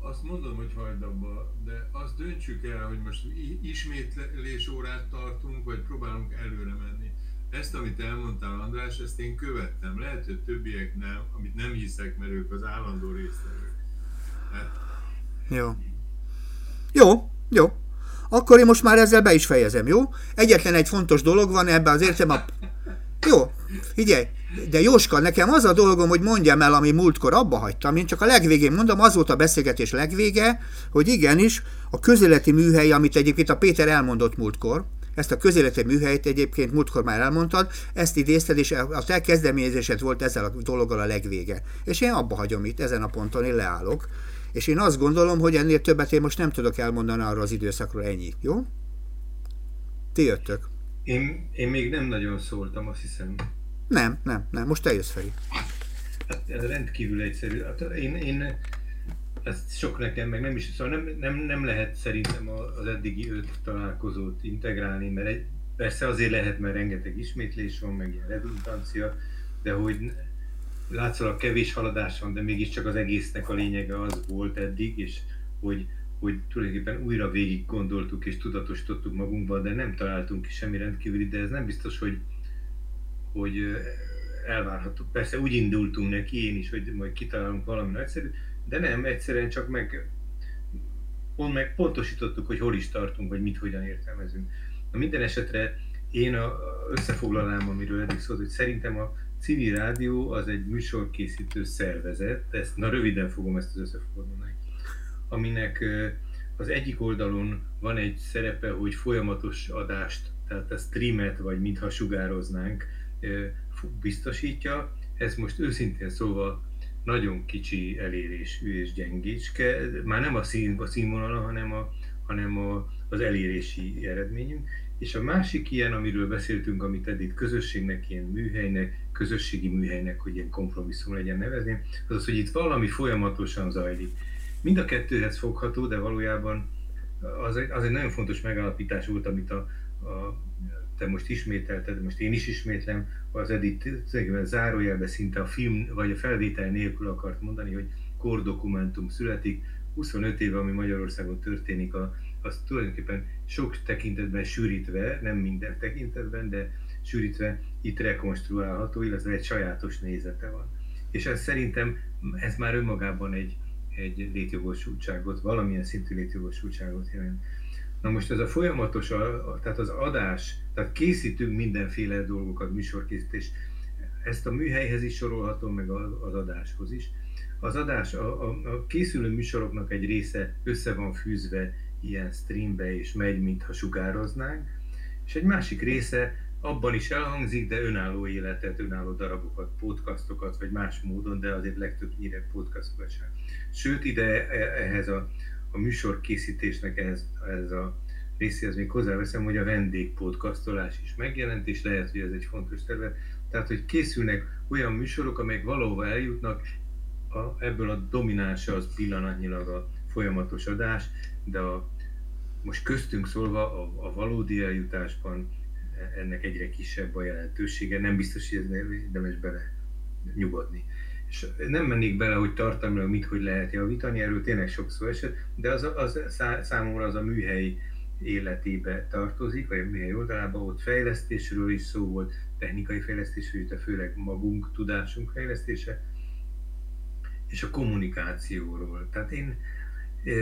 azt mondom, hogy hagyd abba, de azt döntsük el, hogy most ismétlés órát tartunk, vagy próbálunk előre menni. Ezt, amit elmondtál, András, ezt én követtem. Lehet, hogy többiek nem, amit nem hiszek, mert ők az állandó résztvevők. Hát... Jó. Jó, jó. Akkor én most már ezzel be is fejezem, jó? Egyetlen egy fontos dolog van ebben az értem a... Jó, figyelj, de Jóska, nekem az a dolgom, hogy mondjam el, ami múltkor abba hagytam. Én csak a legvégén mondom, az volt a beszélgetés legvége, hogy igenis, a közéleti műhely, amit egyébként a Péter elmondott múltkor, Ezt a közéleti műhelyt egyébként múltkor már elmondtad, ezt idézted, és a te kezdeményezésed volt ezzel a dologgal a legvége. És én abba hagyom itt, ezen a ponton én leállok. És én azt gondolom, hogy ennél többet én most nem tudok elmondani arról az időszakról ennyi, jó? Ti jöttök. Én, én még nem nagyon szóltam, azt hiszem. Nem, nem, nem. Most te jössz, Feri. Hát ez rendkívül egyszerű. Hát én, én ez sok nekem, meg nem is, szóval nem, nem, nem lehet szerintem az eddigi öt találkozót integrálni, mert egy, persze azért lehet, mert rengeteg ismétlés van, meg ilyen redundancia, de hogy látszólag kevés haladás van, de mégiscsak az egésznek a lényege az volt eddig, és hogy, hogy tulajdonképpen újra végig gondoltuk és tudatosítottuk magunkban, de nem találtunk ki semmi rendkívüli, de ez nem biztos, hogy, hogy elvárható. Persze úgy indultunk neki, én is, hogy majd kitalálunk valami nagyszerű, de nem, egyszerűen csak meg, pont meg pontosítottuk, hogy hol is tartunk, vagy mit hogyan értelmezünk. Na minden esetre én a, összefoglalám, amiről eddig szólt, hogy szerintem a civil rádió az egy műsorkészítő szervezet, ezt, na röviden fogom ezt az összefoglalni, aminek az egyik oldalon van egy szerepe, hogy folyamatos adást, tehát a streamet, vagy mintha sugároznánk, biztosítja. Ez most őszintén szóval nagyon kicsi elérésű és gyengécske, már nem a, szín, a színvonala, hanem, a, hanem a, az elérési eredményünk. És a másik ilyen, amiről beszéltünk, amit eddig közösségnek, ilyen műhelynek, közösségi műhelynek, hogy ilyen kompromisszum legyen nevezni, az az, hogy itt valami folyamatosan zajlik. Mind a kettőhez fogható, de valójában az egy, az egy nagyon fontos megállapítás volt, amit a, a te most ismételted, most én is ismétlem, az Edith zárójelbe szinte a film vagy a felvétel nélkül akart mondani, hogy kordokumentum születik, 25 éve, ami Magyarországon történik, a, az tulajdonképpen sok tekintetben sűrítve, nem minden tekintetben, de sűrítve itt rekonstruálható, illetve egy sajátos nézete van. És ez szerintem, ez már önmagában egy, egy létjogosultságot, valamilyen szintű létjogosultságot jelent. Na most ez a folyamatos, tehát az adás, tehát készítünk mindenféle dolgokat, műsorkészítés, ezt a műhelyhez is sorolhatom, meg az adáshoz is. Az adás, a, a, a készülő műsoroknak egy része össze van fűzve ilyen streambe, és megy, mintha sugároznánk, és egy másik része abban is elhangzik, de önálló életet, önálló darabokat, podcastokat, vagy más módon, de azért legtöbbnyire podcastokat sem. Sőt, ide e, ehhez a, a műsor készítésnek ehhez, ehhez a részéhez még hozzáveszem, hogy a vendégpodcastolás is megjelent, és lehet, hogy ez egy fontos terület. Tehát, hogy készülnek olyan műsorok, amelyek valahova eljutnak, a, ebből a dominánsa az pillanatnyilag a folyamatos adás, de a, most köztünk szólva a, a valódi eljutásban ennek egyre kisebb a jelentősége, nem biztos, hogy ez érdemes bele nyugodni és nem mennék bele, hogy tartalmilag mit, hogy lehet javítani, erről tényleg sokszor esett, de az, az számomra az a műhely életébe tartozik, vagy a műhely oldalában, ott fejlesztésről is szó volt, technikai fejlesztésről, de főleg magunk tudásunk fejlesztése, és a kommunikációról. Tehát én e,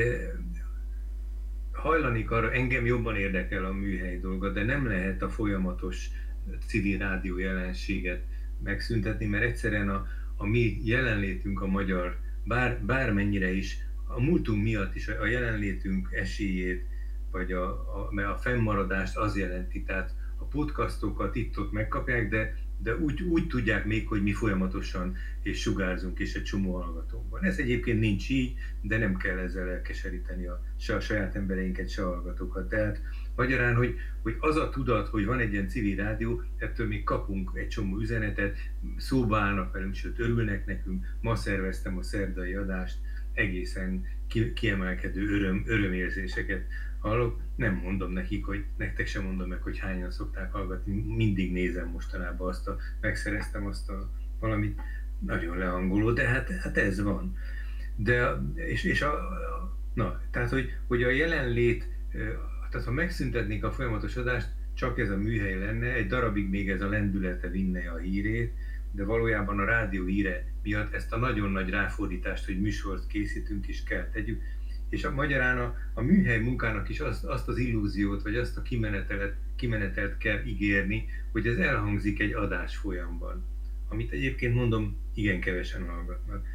hajlanék arra, engem jobban érdekel a műhely dolga, de nem lehet a folyamatos civil rádió jelenséget megszüntetni, mert egyszerűen a, a mi jelenlétünk a magyar, bár, bármennyire is, a múltunk miatt is a jelenlétünk esélyét, vagy a, a, a fennmaradást az jelenti. Tehát a podcastokat itt-ott megkapják, de, de úgy, úgy tudják még, hogy mi folyamatosan és sugárzunk, és egy csomó hallgatónk van. Ez egyébként nincs így, de nem kell ezzel elkeseríteni a, se a saját embereinket, se a hallgatókat. Tehát Magyarán, hogy, hogy az a tudat, hogy van egy ilyen civil rádió, ettől még kapunk egy csomó üzenetet, szóba állnak velünk, sőt örülnek nekünk. Ma szerveztem a szerdai adást, egészen kiemelkedő öröm, örömérzéseket hallok. Nem mondom nekik, hogy nektek sem mondom meg, hogy hányan szokták hallgatni. Mindig nézem mostanában azt a, megszereztem azt a valamit nagyon lehangoló, de hát, hát ez van. De, és, és a, na, tehát, hogy, hogy a jelenlét tehát ha megszüntetnék a folyamatos adást, csak ez a műhely lenne, egy darabig még ez a lendülete vinne a hírét, de valójában a rádió híre miatt ezt a nagyon nagy ráfordítást, hogy műsort készítünk is kell tegyük, és a magyarán a, a műhely munkának is azt, azt az illúziót, vagy azt a kimenetelt, kimenetelt kell ígérni, hogy ez elhangzik egy adás folyamban, amit egyébként mondom, igen kevesen hallgatnak.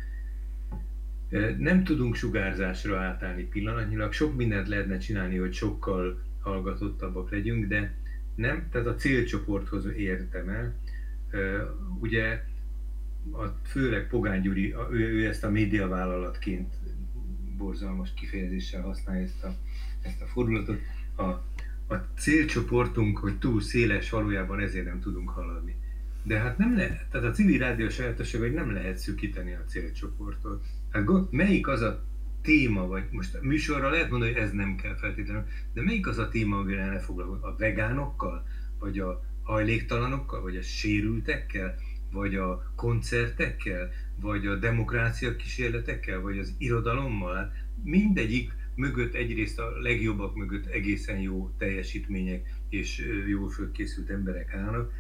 Nem tudunk sugárzásra átállni pillanatnyilag, sok mindent lehetne csinálni, hogy sokkal hallgatottabbak legyünk, de, nem, tehát a célcsoporthoz értem el. Ugye a, főleg Pogány Gyuri, ő, ő ezt a médiavállalatként borzalmas kifejezéssel használja ezt a, ezt a fordulatot. A, a célcsoportunk, hogy túl széles, valójában ezért nem tudunk haladni. De hát nem lehet, tehát a civil rádió sajátosság, hogy nem lehet szűkíteni a célcsoportot. Hát melyik az a téma, vagy most a műsorra lehet mondani, hogy ez nem kell feltétlenül, de melyik az a téma, amivel ne foglalkozik? A vegánokkal? Vagy a hajléktalanokkal? Vagy a sérültekkel? Vagy a koncertekkel? Vagy a demokrácia kísérletekkel? Vagy az irodalommal? Hát mindegyik mögött egyrészt a legjobbak mögött egészen jó teljesítmények és jól fölkészült emberek állnak.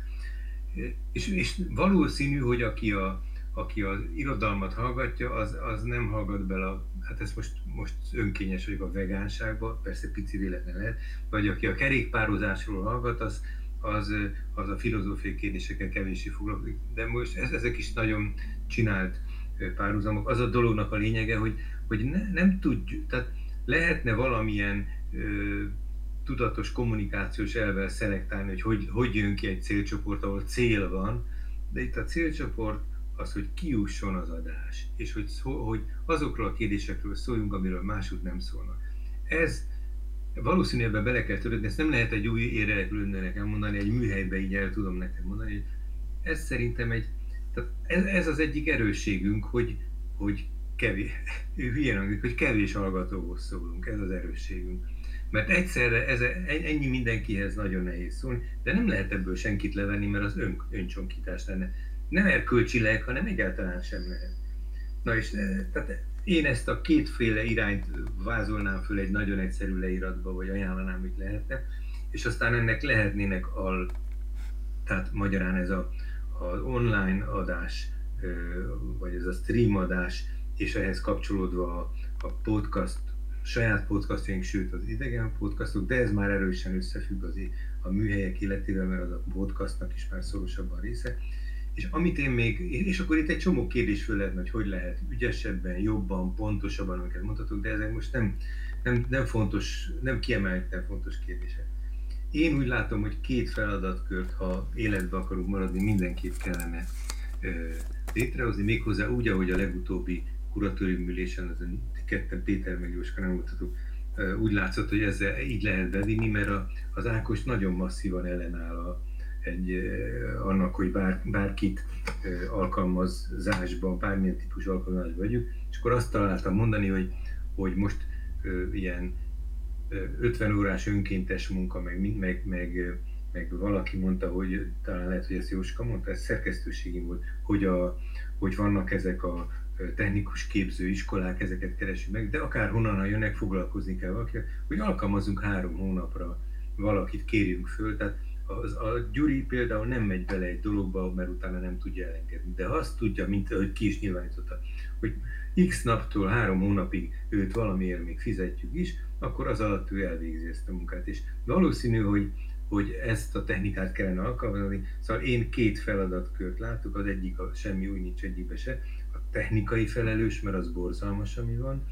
És, és valószínű, hogy aki a, aki az irodalmat hallgatja, az, az nem hallgat bele, a, hát ez most, most önkényes vagyok a vegánságba, persze pici véletlen lehet, vagy aki a kerékpározásról hallgat, az, az, az a filozófiai kérdésekkel kevéssé foglalkozik. De most ez, ezek is nagyon csinált párhuzamok. Az a dolognak a lényege, hogy, hogy ne, nem tudjuk, tehát lehetne valamilyen ö, tudatos kommunikációs elvel szelektálni, hogy, hogy hogy jön ki egy célcsoport, ahol cél van, de itt a célcsoport az, hogy kiusson az adás, és hogy, hogy azokról a kérdésekről szóljunk, amiről máshogy nem szólnak. Ez valószínűleg ebbe bele kell törődni, ezt nem lehet egy új érelekülőnek nekem mondani, egy műhelybe így el tudom neked mondani, ez szerintem egy, tehát ez, ez az egyik erősségünk, hogy, hogy kevés, hülyen hogy kevés hallgatóhoz szólunk, ez az erősségünk. Mert egyszerre ez, ennyi mindenkihez nagyon nehéz szólni, de nem lehet ebből senkit levenni, mert az ön, öncsonkítás lenne nem erkölcsileg, hanem egyáltalán sem lehet. Na és eh, tehát én ezt a kétféle irányt vázolnám föl egy nagyon egyszerű leíratba, vagy ajánlanám, hogy lehetne, és aztán ennek lehetnének al, tehát magyarán ez a, az online adás, vagy ez a stream adás, és ehhez kapcsolódva a, a podcast, saját podcastjaink, sőt az idegen podcastok, de ez már erősen összefügg az a műhelyek életével, mert az a podcastnak is már szorosabban része. És amit én még, és akkor itt egy csomó kérdés föl lehet, hogy hogy lehet ügyesebben, jobban, pontosabban, amiket mondhatok, de ezek most nem, nem, nem fontos, nem kiemelten fontos kérdések. Én úgy látom, hogy két feladatkört, ha életbe akarunk maradni, mindenképp kellene ö, létrehozni, méghozzá úgy, ahogy a legutóbbi kuratórium ülésen, az ketten Péter meg Jóska nem mutatok, úgy látszott, hogy ezzel így lehet bevinni, mert a, az Ákos nagyon masszívan ellenáll a, egy, annak, hogy bár, bárkit alkalmazásban, bármilyen típus alkalmazásban vagyunk, és akkor azt találtam mondani, hogy, hogy most ilyen 50 órás önkéntes munka, meg, meg, meg, meg valaki mondta, hogy talán lehet, hogy ezt Jóska mondta, ez szerkesztőségi volt, hogy, a, hogy vannak ezek a technikus képző iskolák, ezeket keresünk meg, de akár honnan jönnek, foglalkozni kell valaki, hogy alkalmazunk három hónapra valakit, kérjünk föl, tehát az, a Gyuri például nem megy bele egy dologba, mert utána nem tudja elengedni. De azt tudja, mint ahogy ki is nyilvánította, hogy x naptól három hónapig őt valamiért még fizetjük is, akkor az alatt ő elvégzi ezt a munkát. És valószínű, hogy, hogy ezt a technikát kellene alkalmazni. Szóval én két feladatkört látok, az egyik a semmi új nincs egyikbe se, a technikai felelős, mert az borzalmas, ami van,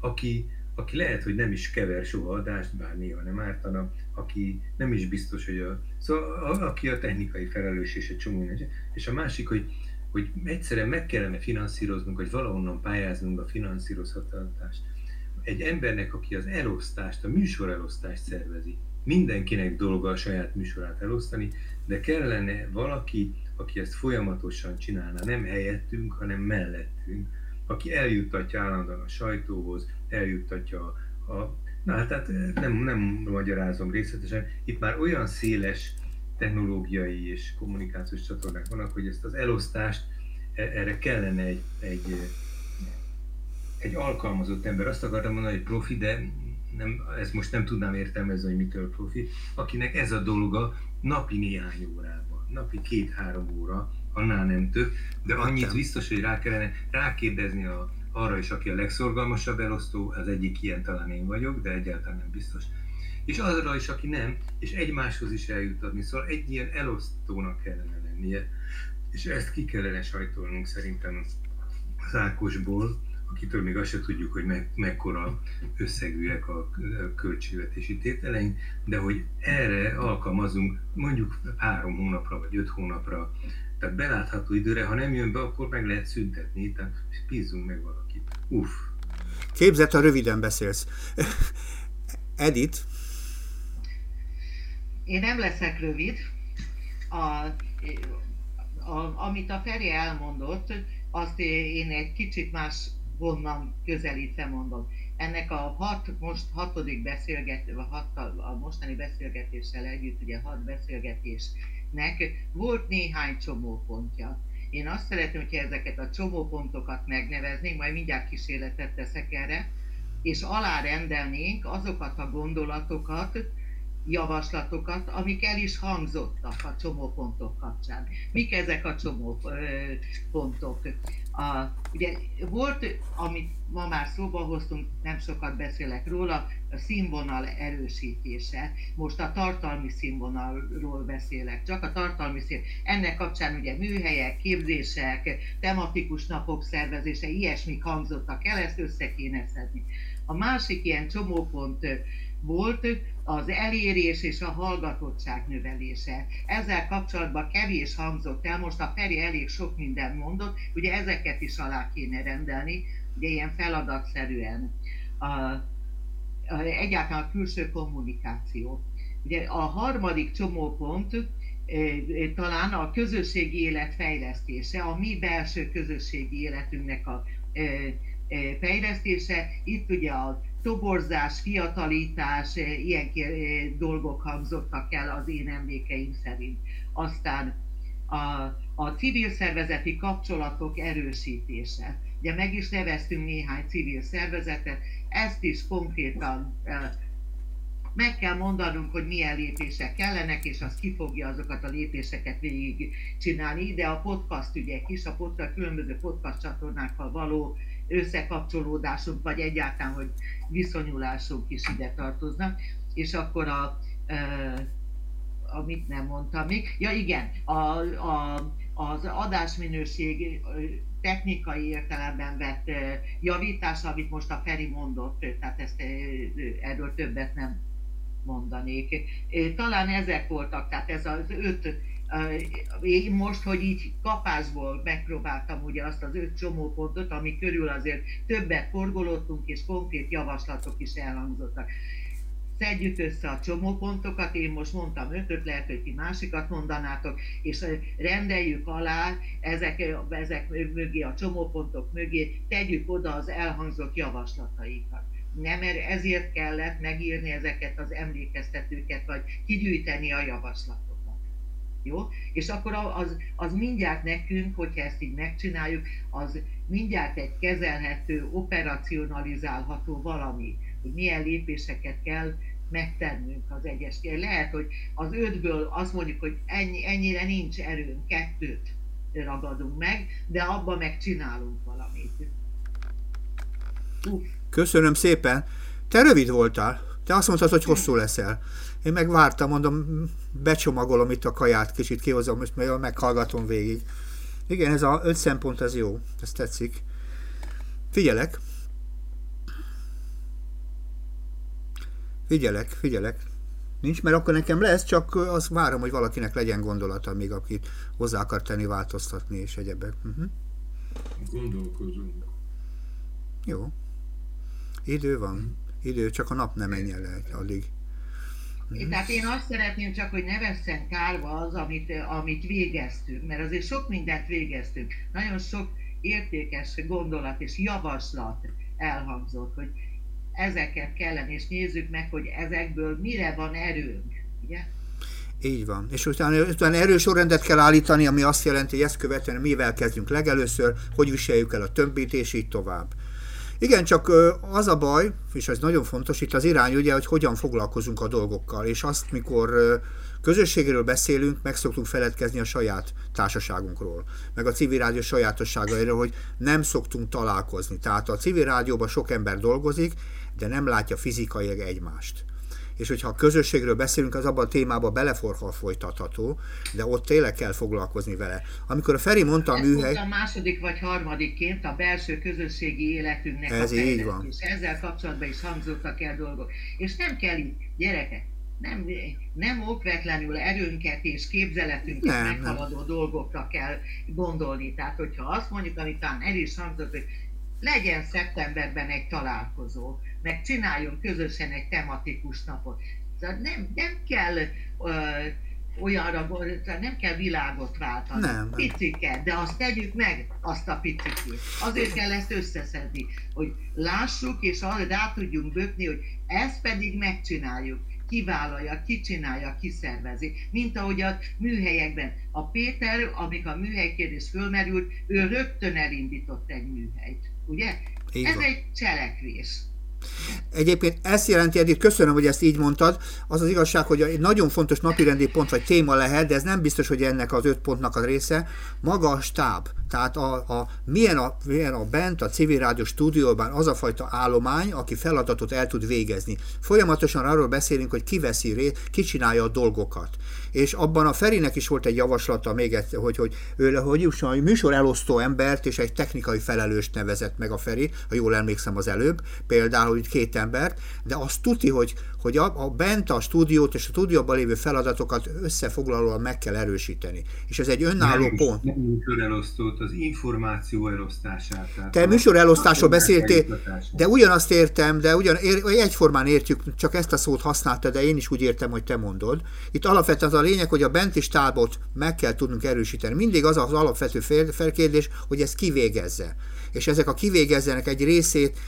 aki aki lehet, hogy nem is kever soha adást, bár néha nem ártana, aki nem is biztos, hogy a... Szóval aki a technikai felelős és egy csomó és a másik, hogy, hogy egyszerűen meg kellene finanszíroznunk, hogy valahonnan pályáznunk a finanszírozhatást. Egy embernek, aki az elosztást, a műsor elosztást szervezi, mindenkinek dolga a saját műsorát elosztani, de kellene valaki, aki ezt folyamatosan csinálna, nem helyettünk, hanem mellettünk, aki eljuttatja állandóan a sajtóhoz, eljuttatja a, a Na hát tehát eh, nem, nem magyarázom részletesen, itt már olyan széles technológiai és kommunikációs csatornák vannak, hogy ezt az elosztást, e, erre kellene egy, egy, egy alkalmazott ember. Azt akartam mondani, hogy profi, de nem, ezt most nem tudnám értelmezni, hogy mitől profi, akinek ez a dolga napi néhány órában, napi két-három óra, annál nem több, de annyit biztos, hogy rá kellene rákérdezni a, arra is, aki a legszorgalmasabb elosztó, az egyik ilyen talán én vagyok, de egyáltalán nem biztos. És arra is, aki nem, és egymáshoz is eljutatni. Szóval egy ilyen elosztónak kellene lennie, és ezt ki kellene sajtolnunk szerintem az Ákosból, akitől még azt se tudjuk, hogy me, mekkora összegűek a költségvetési tételeink, de hogy erre alkalmazunk mondjuk három hónapra vagy öt hónapra, tehát belátható időre, ha nem jön be, akkor meg lehet szüntetni, tehát bízzunk meg valakit. Uff. Képzett, ha röviden beszélsz. Edith? Én nem leszek rövid. A, a, amit a Feri elmondott, azt én egy kicsit más vonnan közelítve mondom. Ennek a hat, most hatodik beszélgetés, a, hat, a mostani beszélgetéssel együtt, ugye hat beszélgetésnek volt néhány csomópontja. Én azt szeretném, hogyha ezeket a csomópontokat megneveznénk, majd mindjárt kísérletet teszek erre, és alárendelnénk azokat a gondolatokat, javaslatokat, amik el is hangzottak a csomópontok kapcsán. Mik ezek a csomópontok? A, ugye volt, amit ma már szóba hoztunk, nem sokat beszélek róla, a színvonal erősítése. Most a tartalmi színvonalról beszélek, csak a tartalmi szín. Ennek kapcsán ugye műhelyek, képzések, tematikus napok szervezése, ilyesmik hangzottak el, ezt össze kéne szedni. A másik ilyen csomópont volt az elérés és a hallgatottság növelése. Ezzel kapcsolatban kevés hangzott el, most a Feri elég sok minden mondott, ugye ezeket is alá kéne rendelni, ugye ilyen feladatszerűen. A, a, egyáltalán a külső kommunikáció. Ugye a harmadik csomópont talán a közösségi élet fejlesztése, a mi belső közösségi életünknek a fejlesztése. Itt ugye a toborzás, fiatalítás, eh, ilyen eh, dolgok hangzottak el az én emlékeim szerint. Aztán a, a civil szervezeti kapcsolatok erősítése. Ugye meg is neveztünk néhány civil szervezetet, ezt is konkrétan eh, meg kell mondanunk, hogy milyen lépések kellenek, és az ki fogja azokat a lépéseket végig csinálni. Ide a podcast ügyek is, a podcast, különböző podcast csatornákkal való összekapcsolódásunk, vagy egyáltalán, hogy viszonyulásunk is ide tartoznak. És akkor a, amit nem mondtam még, ja igen, a, a, az adásminőség technikai értelemben vett javítása, amit most a Feri mondott, tehát ezt, erről többet nem mondanék. Talán ezek voltak, tehát ez az öt én most, hogy így kapásból megpróbáltam ugye azt az öt csomópontot, ami körül azért többet forgolódtunk, és konkrét javaslatok is elhangzottak. Szedjük össze a csomópontokat, én most mondtam ötöt, lehet, hogy ti másikat mondanátok, és rendeljük alá ezek, ezek mögé, a csomópontok mögé, tegyük oda az elhangzott javaslataikat nem ezért kellett megírni ezeket az emlékeztetőket, vagy kigyűjteni a javaslatot. Jó? És akkor az, az mindjárt nekünk, hogyha ezt így megcsináljuk, az mindjárt egy kezelhető, operacionalizálható valami, hogy milyen lépéseket kell megtennünk az egyes. Lehet, hogy az ötből azt mondjuk, hogy ennyi, ennyire nincs erőnk, kettőt ragadunk meg, de abban meg csinálunk valamit. Uf. Köszönöm szépen. Te rövid voltál. Te azt mondtad, hogy hosszú leszel. Én meg vártam, mondom, becsomagolom itt a kaját, kicsit kihozom, és meghallgatom végig. Igen, ez a öt szempont, ez jó, ez tetszik. Figyelek. Figyelek, figyelek. Nincs, mert akkor nekem lesz, csak azt várom, hogy valakinek legyen gondolata még, akit hozzá akar tenni, változtatni és egyebek. Uh-huh. Gondolkozunk. Jó. Idő van. Idő, csak a nap nem menjen le addig. Mm. Tehát én azt szeretném csak, hogy ne vesszen kárba az, amit, amit végeztünk, mert azért sok mindent végeztünk. Nagyon sok értékes gondolat és javaslat elhangzott, hogy ezeket kellene, és nézzük meg, hogy ezekből mire van erőnk. Ugye? Így van. És utána, utána erős sorrendet kell állítani, ami azt jelenti, hogy ezt követően mivel kezdjünk legelőször, hogy viseljük el a többit, és így tovább. Igen, csak az a baj, és ez nagyon fontos, itt az irány ugye, hogy hogyan foglalkozunk a dolgokkal, és azt, mikor közösségről beszélünk, meg szoktunk feledkezni a saját társaságunkról, meg a civil rádió sajátosságairól, hogy nem szoktunk találkozni. Tehát a civil rádióban sok ember dolgozik, de nem látja fizikailag egymást. És hogyha a közösségről beszélünk, az abban a témában beleforha folytatható, de ott tényleg kell foglalkozni vele. Amikor a Feri mondta a műhely... a második vagy harmadikként a belső közösségi életünknek Ez a így van. És ezzel kapcsolatban is hangzottak el dolgok. És nem kell így, gyerekek, nem, nem okvetlenül erőnket és képzeletünket nem, meghaladó nem. dolgokra kell gondolni. Tehát, hogyha azt mondjuk, amit talán el is hangzott, hogy legyen szeptemberben egy találkozó, meg csináljunk közösen egy tematikus napot. Tehát nem, nem kell uh, olyanra, nem kell világot váltani. Nem, Picike, de azt tegyük meg, azt a picikét. Azért kell ezt összeszedni, hogy lássuk, és rá tudjunk bökni, hogy ezt pedig megcsináljuk kivállalja, kicsinálja, kiszervezi. Mint ahogy a műhelyekben. A Péter, amikor a műhelykérdés fölmerült, ő rögtön elindított egy műhelyt. Ugye? Így Ez van. egy cselekvés. Egyébként ezt jelenti, Edith, köszönöm, hogy ezt így mondtad. Az az igazság, hogy egy nagyon fontos napirendi pont vagy téma lehet, de ez nem biztos, hogy ennek az öt pontnak a része. Maga a stáb, tehát a, a, milyen, a, milyen a bent, a civil rádió stúdióban az a fajta állomány, aki feladatot el tud végezni. Folyamatosan arról beszélünk, hogy ki veszi rét, ki csinálja a dolgokat. És abban a Ferinek is volt egy javaslata még egy, hogy, hogy ő hogy jusson, hogy műsor elosztó embert és egy technikai felelőst nevezett meg a Feri, ha jól emlékszem az előbb, például itt két embert, de azt tuti, hogy, hogy a, a bent a stúdiót és a stúdióban lévő feladatokat összefoglalóan meg kell erősíteni. És ez egy önálló nem, pont. Nem műsorelosztót, az információ elosztását. Te műsorelosztásról beszéltél, de ugyanazt értem, de ugyan, ér, egyformán értjük, csak ezt a szót használta, de én is úgy értem, hogy te mondod. Itt alapvetően az a lényeg, hogy a benti stábot meg kell tudnunk erősíteni. Mindig az az alapvető felkérdés, hogy ezt kivégezze és ezek a kivégezzenek egy részét,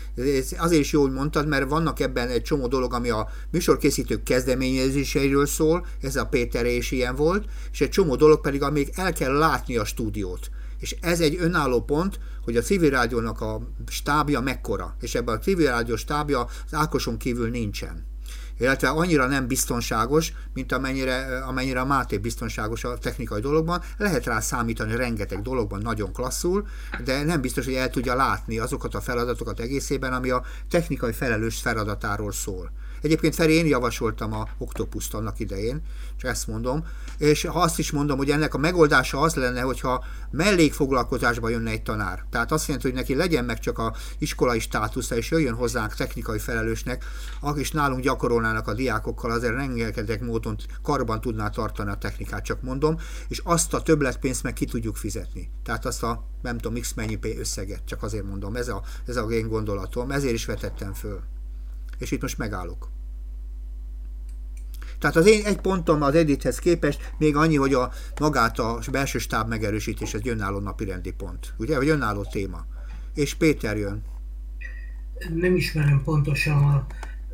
azért is jó, hogy mondtad, mert vannak ebben egy csomó dolog, ami a műsorkészítők kezdeményezéseiről szól, ez a Péter és ilyen volt, és egy csomó dolog pedig, amíg el kell látni a stúdiót. És ez egy önálló pont, hogy a civil rádiónak a stábja mekkora, és ebben a civil rádió stábja az Ákoson kívül nincsen illetve annyira nem biztonságos, mint amennyire, amennyire a Máté biztonságos a technikai dologban. Lehet rá számítani rengeteg dologban, nagyon klasszul, de nem biztos, hogy el tudja látni azokat a feladatokat egészében, ami a technikai felelős feladatáról szól. Egyébként Feri, én javasoltam a Octopuszt annak idején, csak ezt mondom, és azt is mondom, hogy ennek a megoldása az lenne, hogyha mellékfoglalkozásba jönne egy tanár. Tehát azt jelenti, hogy neki legyen meg csak a iskolai státusza, és jöjjön hozzánk technikai felelősnek, is nálunk gyakorolnának a diákokkal, azért rengeteg módon karban tudná tartani a technikát, csak mondom, és azt a többletpénzt meg ki tudjuk fizetni. Tehát azt a nem tudom, x mennyi összeget, csak azért mondom, ez a, ez a én gondolatom, ezért is vetettem föl. És itt most megállok. Tehát az én egy pontom az Edithez képest még annyi, hogy a magát a belső stáb megerősítés, ez önálló napi rendi pont, ugye, vagy önálló téma. És Péter jön. Nem ismerem pontosan a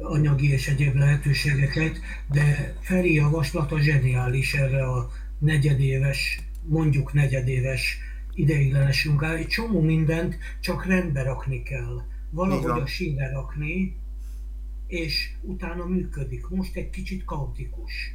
anyagi és egyéb lehetőségeket, de Feri javaslata zseniális erre a negyedéves, mondjuk negyedéves ideiglenes munkára. Egy csomó mindent csak rendbe rakni kell. Valahogy a sínre rakni, és utána működik. Most egy kicsit kaotikus.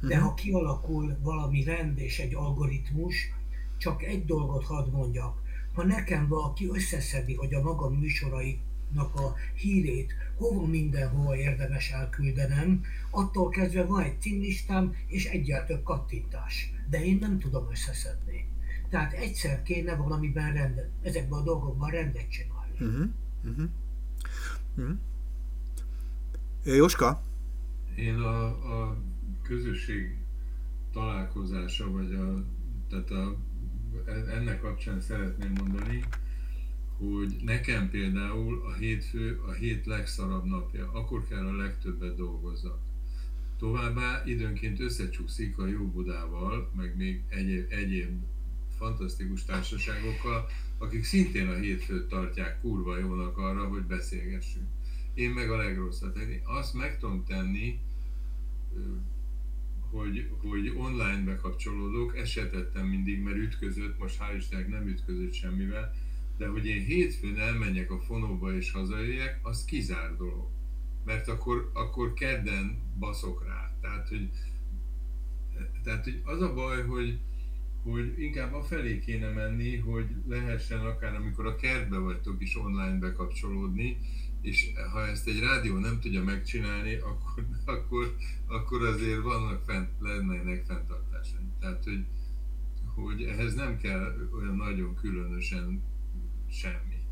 De mhm. ha kialakul valami rend és egy algoritmus, csak egy dolgot hadd mondjak. Ha nekem valaki összeszedi, hogy a maga műsorainak a hírét hova mindenhova érdemes elküldenem, attól kezdve van egy címlistám és egyáltalán több kattintás. De én nem tudom összeszedni. Tehát egyszer kéne valamiben rendet, ezekben a dolgokban rendet csinálni. Uh-huh. Uh-huh. Uh-huh. Jóska? Én a, a közösség találkozása, vagy a, tehát a, ennek kapcsán szeretném mondani, hogy nekem például a hétfő a hét legszarabb napja, akkor kell a legtöbbet dolgozzak. Továbbá időnként összecsúszik a Jó Budával, meg még egyéb, egyéb fantasztikus társaságokkal, akik szintén a hétfőt tartják kurva jónak arra, hogy beszélgessünk én meg a legrosszabb. Én azt meg tudom tenni, hogy, hogy online bekapcsolódok, ezt se tettem mindig, mert ütközött, most hál' Istennek nem ütközött semmivel, de hogy én hétfőn elmenjek a fonóba és hazajöjjek, az kizár dolog. Mert akkor, akkor kedden baszok rá. Tehát, hogy, tehát, hogy az a baj, hogy, hogy inkább a felé kéne menni, hogy lehessen akár amikor a kertbe vagytok is online bekapcsolódni, és ha ezt egy rádió nem tudja megcsinálni, akkor, akkor, akkor azért vannak fent, lennének fenntartásai. Tehát, hogy, hogy ehhez nem kell olyan nagyon különösen semmi.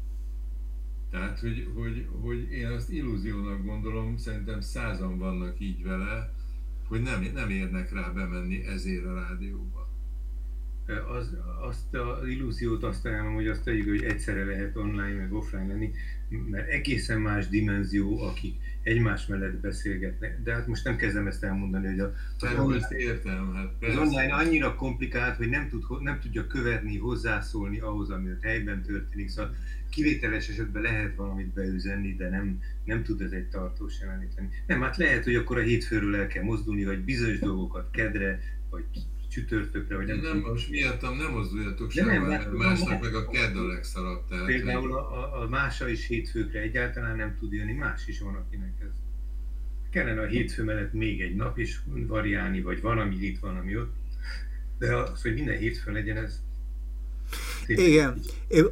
Tehát, hogy, hogy, hogy én azt illúziónak gondolom, szerintem százan vannak így vele, hogy nem, nem érnek rá bemenni ezért a rádióba. Az, azt az illúziót azt ajánlom, hogy azt tegyük, hogy egyszerre lehet online meg offline lenni, mert egészen más dimenzió, akik egymás mellett beszélgetnek. De hát most nem kezdem ezt elmondani, hogy a, az, online, értem, hát az online annyira komplikált, hogy nem, tud, nem tudja követni, hozzászólni ahhoz, ami ott helyben történik. Szóval kivételes esetben lehet valamit beüzenni, de nem, nem tud ez egy tartós jeleníteni. Nem, hát lehet, hogy akkor a hétfőről el kell mozdulni, vagy bizonyos dolgokat kedre, vagy csütörtökre, vagy nem, nem most miattam nem mozduljatok sem, nem, mert másnak meg a kedd a legszarabb. Például a, a, mása is hétfőkre egyáltalán nem tud jönni, más is van, akinek ez. Kellene a hétfő mellett még egy nap is variálni, vagy van, ami itt van, ami ott. De az, hogy minden hétfő legyen, ez igen.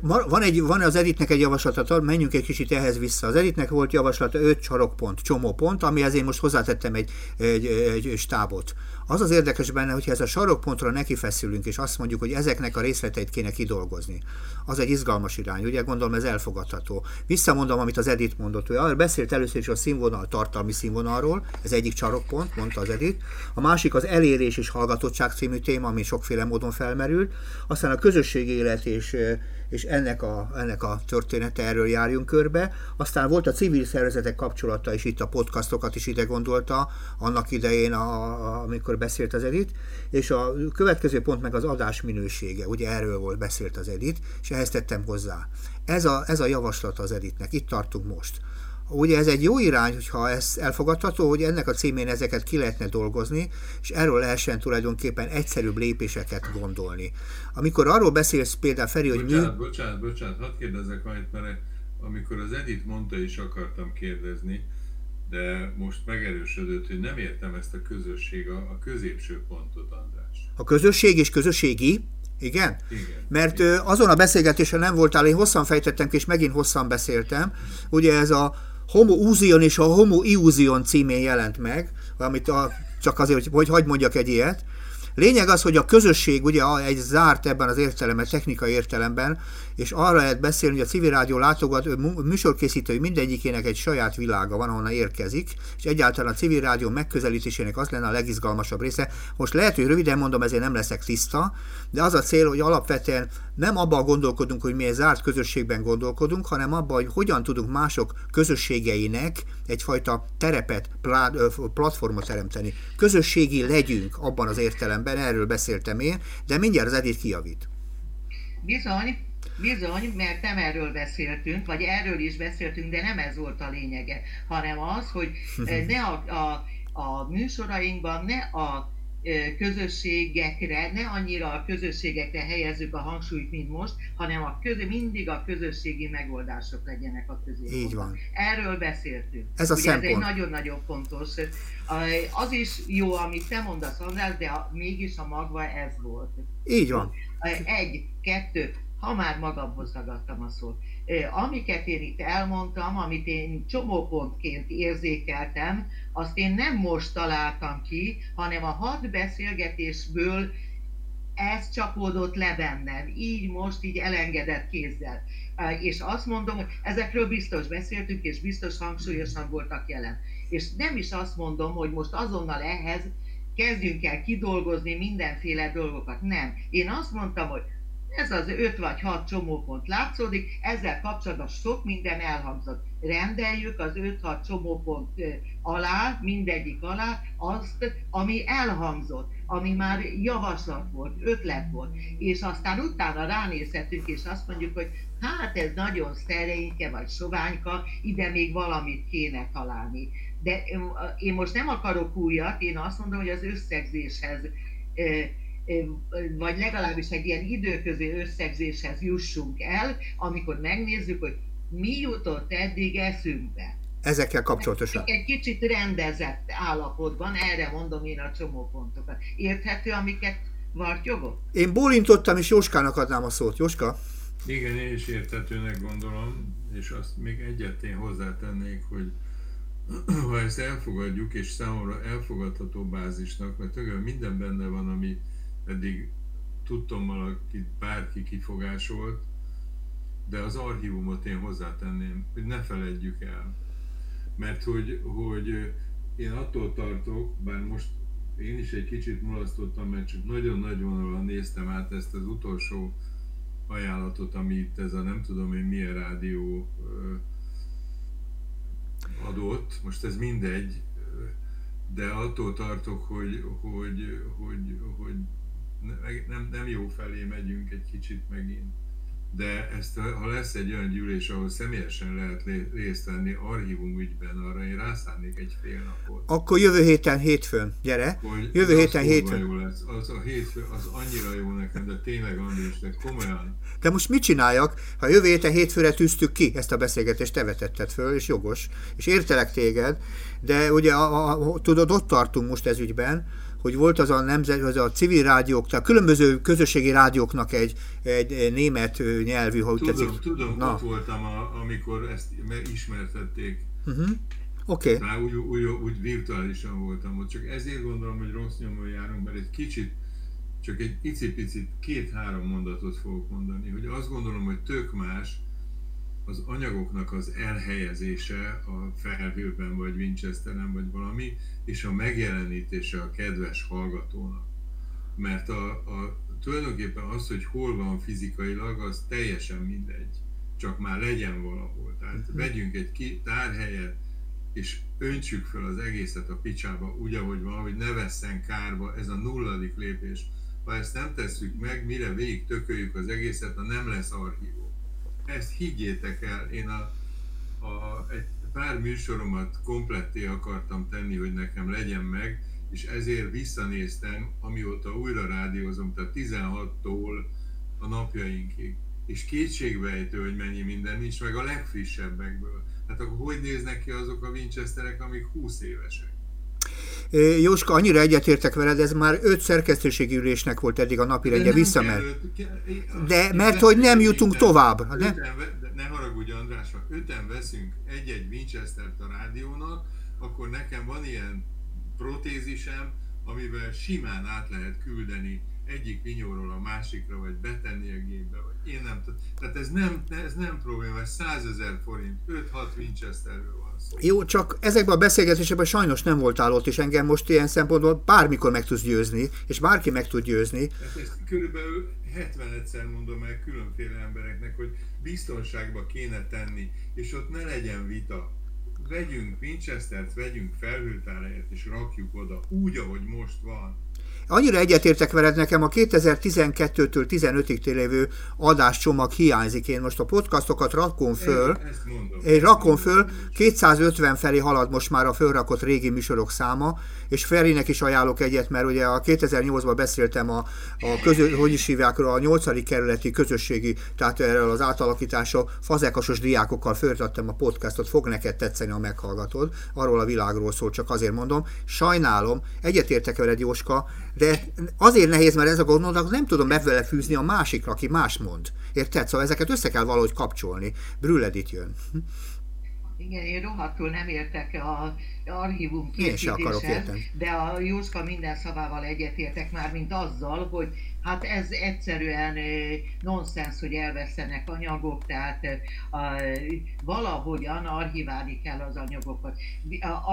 Van, egy, van az Editnek egy javaslata, menjünk egy kicsit ehhez vissza. Az Editnek volt javaslata 5 sarokpont, csomópont, amihez én most hozzátettem egy, egy, egy stábot. Az az érdekes benne, hogyha ez a sarokpontra neki feszülünk, és azt mondjuk, hogy ezeknek a részleteit kéne kidolgozni. Az egy izgalmas irány, ugye gondolom ez elfogadható. Visszamondom, amit az Edit mondott. Ő beszélt először is a színvonal, tartalmi színvonalról, ez egyik sarokpont, mondta az Edit. A másik az elérés és hallgatottság című téma, ami sokféle módon felmerült. Aztán a közösségi élet és és ennek a, ennek a története, erről járjunk körbe. Aztán volt a civil szervezetek kapcsolata, és itt a podcastokat is ide gondolta, annak idején, a, a, amikor beszélt az Edit, és a következő pont meg az adás minősége, ugye erről volt beszélt az Edit, és ehhez tettem hozzá. Ez a, ez a javaslat az Editnek, itt tartunk most. Ugye ez egy jó irány, hogyha ez elfogadható, hogy ennek a címén ezeket ki lehetne dolgozni, és erről lehessen tulajdonképpen egyszerűbb lépéseket gondolni. Amikor arról beszélsz például Feri, hogy bocsánat, mi... Bocsánat, bocsánat, hadd kérdezzek valamit, mert amikor az Edith mondta, is akartam kérdezni, de most megerősödött, hogy nem értem ezt a közösség, a, a középső pontot, András. A közösség és közösségi? Igen? Igen. Mert igen. azon a beszélgetésen nem voltál, én hosszan fejtettem ki, és megint hosszan beszéltem. Ugye ez a Homo Uzion és a Homo Iuzion címén jelent meg, amit a, csak azért, hogy, hogy hagyd mondjak egy ilyet, Lényeg az, hogy a közösség ugye egy zárt ebben az értelemben, technikai értelemben, és arra lehet beszélni, hogy a civil rádió látogat, műsorkészítői mindegyikének egy saját világa van, ahonnan érkezik, és egyáltalán a civil rádió megközelítésének az lenne a legizgalmasabb része. Most lehet, hogy röviden mondom, ezért nem leszek tiszta, de az a cél, hogy alapvetően nem abban gondolkodunk, hogy mi egy zárt közösségben gondolkodunk, hanem abban, hogy hogyan tudunk mások közösségeinek egyfajta terepet, platformot teremteni. Közösségi legyünk abban az értelemben, erről beszéltem én, de mindjárt az Edith kijavít. Bizony, Bizony, mert nem erről beszéltünk, vagy erről is beszéltünk, de nem ez volt a lényege, hanem az, hogy ne a, a, a műsorainkban ne a közösségekre, ne annyira a közösségekre helyezzük a hangsúlyt, mint most, hanem a közö, mindig a közösségi megoldások legyenek a közösségek. Így van. Erről beszéltünk. Ez a Ugye szempont. ez egy nagyon-nagyon fontos. Az is jó, amit te mondasz, András, de a, mégis a magva ez volt. Így van. Egy, kettő, ha már magamhoz ragadtam a szót. Amiket én itt elmondtam, amit én csomópontként érzékeltem, azt én nem most találtam ki, hanem a hat beszélgetésből ez csapódott le bennem, így most, így elengedett kézzel. És azt mondom, hogy ezekről biztos beszéltünk, és biztos hangsúlyosan voltak jelen. És nem is azt mondom, hogy most azonnal ehhez kezdjünk el kidolgozni mindenféle dolgokat. Nem. Én azt mondtam, hogy ez az öt vagy hat csomópont látszódik, ezzel kapcsolatban sok minden elhangzott. Rendeljük az 5-6 csomópont alá, mindegyik alá azt, ami elhangzott, ami már javaslat volt, ötlet volt, és aztán utána ránézhetünk, és azt mondjuk, hogy hát ez nagyon szerényke vagy soványka, ide még valamit kéne találni. De én most nem akarok újat, én azt mondom, hogy az összegzéshez vagy legalábbis egy ilyen időközi összegzéshez jussunk el, amikor megnézzük, hogy mi jutott eddig eszünkbe. Ezekkel kapcsolatosan. Egy kicsit rendezett állapotban, erre mondom én a csomópontokat. Érthető, amiket Vartyogok? Én bólintottam, és Jóskának adnám a szót. Jóska? Igen, én is értetőnek gondolom, és azt még egyet én hozzátennék, hogy ha ezt elfogadjuk, és számomra elfogadható bázisnak, mert tulajdonképpen minden benne van, ami eddig tudtommal, akit bárki kifogásolt, de az archívumot én hozzátenném, hogy ne feledjük el. Mert hogy, hogy én attól tartok, bár most én is egy kicsit mulasztottam, mert csak nagyon nagy vonalon néztem át ezt az utolsó ajánlatot, amit ez a nem tudom én milyen rádió adott, most ez mindegy, de attól tartok, hogy, hogy, hogy, hogy nem, nem jó felé megyünk egy kicsit megint de ezt, ha lesz egy olyan gyűlés, ahol személyesen lehet részt venni archívum ügyben, arra én rászánnék egy fél napot. Akkor jövő héten hétfőn, gyere. Hogy jövő héten hétfőn. Jó lesz. Az a hétfő, az annyira jó nekem, de tényleg Andrés, de komolyan. De most mit csináljak, ha jövő héten hétfőre tűztük ki ezt a beszélgetést, te vetetted föl, és jogos, és értelek téged, de ugye a, a, tudod, ott tartunk most ez ügyben, hogy volt az a, nemzet, az a civil rádiók, tehát különböző közösségi rádióknak egy, egy német nyelvű, ha úgy tudom, tetszik. Tudom, Na. ott voltam, a, amikor ezt ismertették. Uh-huh. Oké. Okay. Úgy, úgy, úgy virtuálisan voltam ott, csak ezért gondolom, hogy rossz nyomon járunk, mert egy kicsit, csak egy icipicit, két-három mondatot fogok mondani, hogy azt gondolom, hogy tök más, az anyagoknak az elhelyezése a felhőben, vagy Winchesteren, vagy valami, és a megjelenítése a kedves hallgatónak. Mert a, a, tulajdonképpen az, hogy hol van fizikailag, az teljesen mindegy. Csak már legyen valahol. Tehát uh-huh. vegyünk egy ki, tárhelyet, és öntsük fel az egészet a picsába, úgy, ahogy van, hogy ne vesszen kárba, ez a nulladik lépés. Ha ezt nem tesszük meg, mire végig tököljük az egészet, a nem lesz archívum ezt higgyétek el, én a, a, egy pár műsoromat kompletté akartam tenni, hogy nekem legyen meg, és ezért visszanéztem, amióta újra rádiózom, tehát 16-tól a napjainkig. És kétségbejtő, hogy mennyi minden nincs, meg a legfrissebbekből. Hát akkor hogy néznek ki azok a Winchesterek, amik 20 évesek? Jóska, annyira egyetértek veled, ez már öt szerkesztőségi ülésnek volt eddig a napi rendje, visszamer. De mert hogy nem jutunk tovább. Ne, ne haragudj András, ha öten veszünk egy-egy Winchester-t a rádiónak, akkor nekem van ilyen protézisem, amivel simán át lehet küldeni egyik vinyóról a másikra, vagy betenni a gépbe, vagy én nem tudom. Tehát ez nem, ez nem probléma, ez 100 ezer forint, 5-6 Winchesterről. Jó, csak ezekben a beszélgetésekben sajnos nem voltál ott, és engem most ilyen szempontból bármikor meg tudsz győzni, és bárki meg tud győzni. Hát ezt körülbelül 70 egyszer mondom el különféle embereknek, hogy biztonságba kéne tenni, és ott ne legyen vita. Vegyünk Winchester-t, vegyünk felhőtárhelyet, és rakjuk oda úgy, ahogy most van Annyira egyetértek veled, nekem a 2012-től 15-ig télévő adáscsomag hiányzik. Én most a podcastokat rakom föl, én rakom föl, 250 felé halad most már a fölrakott régi műsorok száma, és Ferinek is ajánlok egyet, mert ugye a 2008-ban beszéltem a, a közö, hogy is hívják, a 8. kerületi közösségi, tehát erről az átalakításra fazekasos diákokkal föltettem a podcastot, fog neked tetszeni, ha meghallgatod, arról a világról szól, csak azért mondom. Sajnálom, egyetértek veled Jóska, de azért nehéz, mert ez a gondolat nem tudom bevele fűzni a másikra, aki más mond. Érted? Szóval ezeket össze kell valahogy kapcsolni. Brülled itt jön. Igen, én rohadtul nem értek a archívum készítésen, de a Józka minden szavával egyetértek már, mint azzal, hogy hát ez egyszerűen nonsens, hogy elvesztenek anyagok, tehát valahogyan archiválni kell az anyagokat.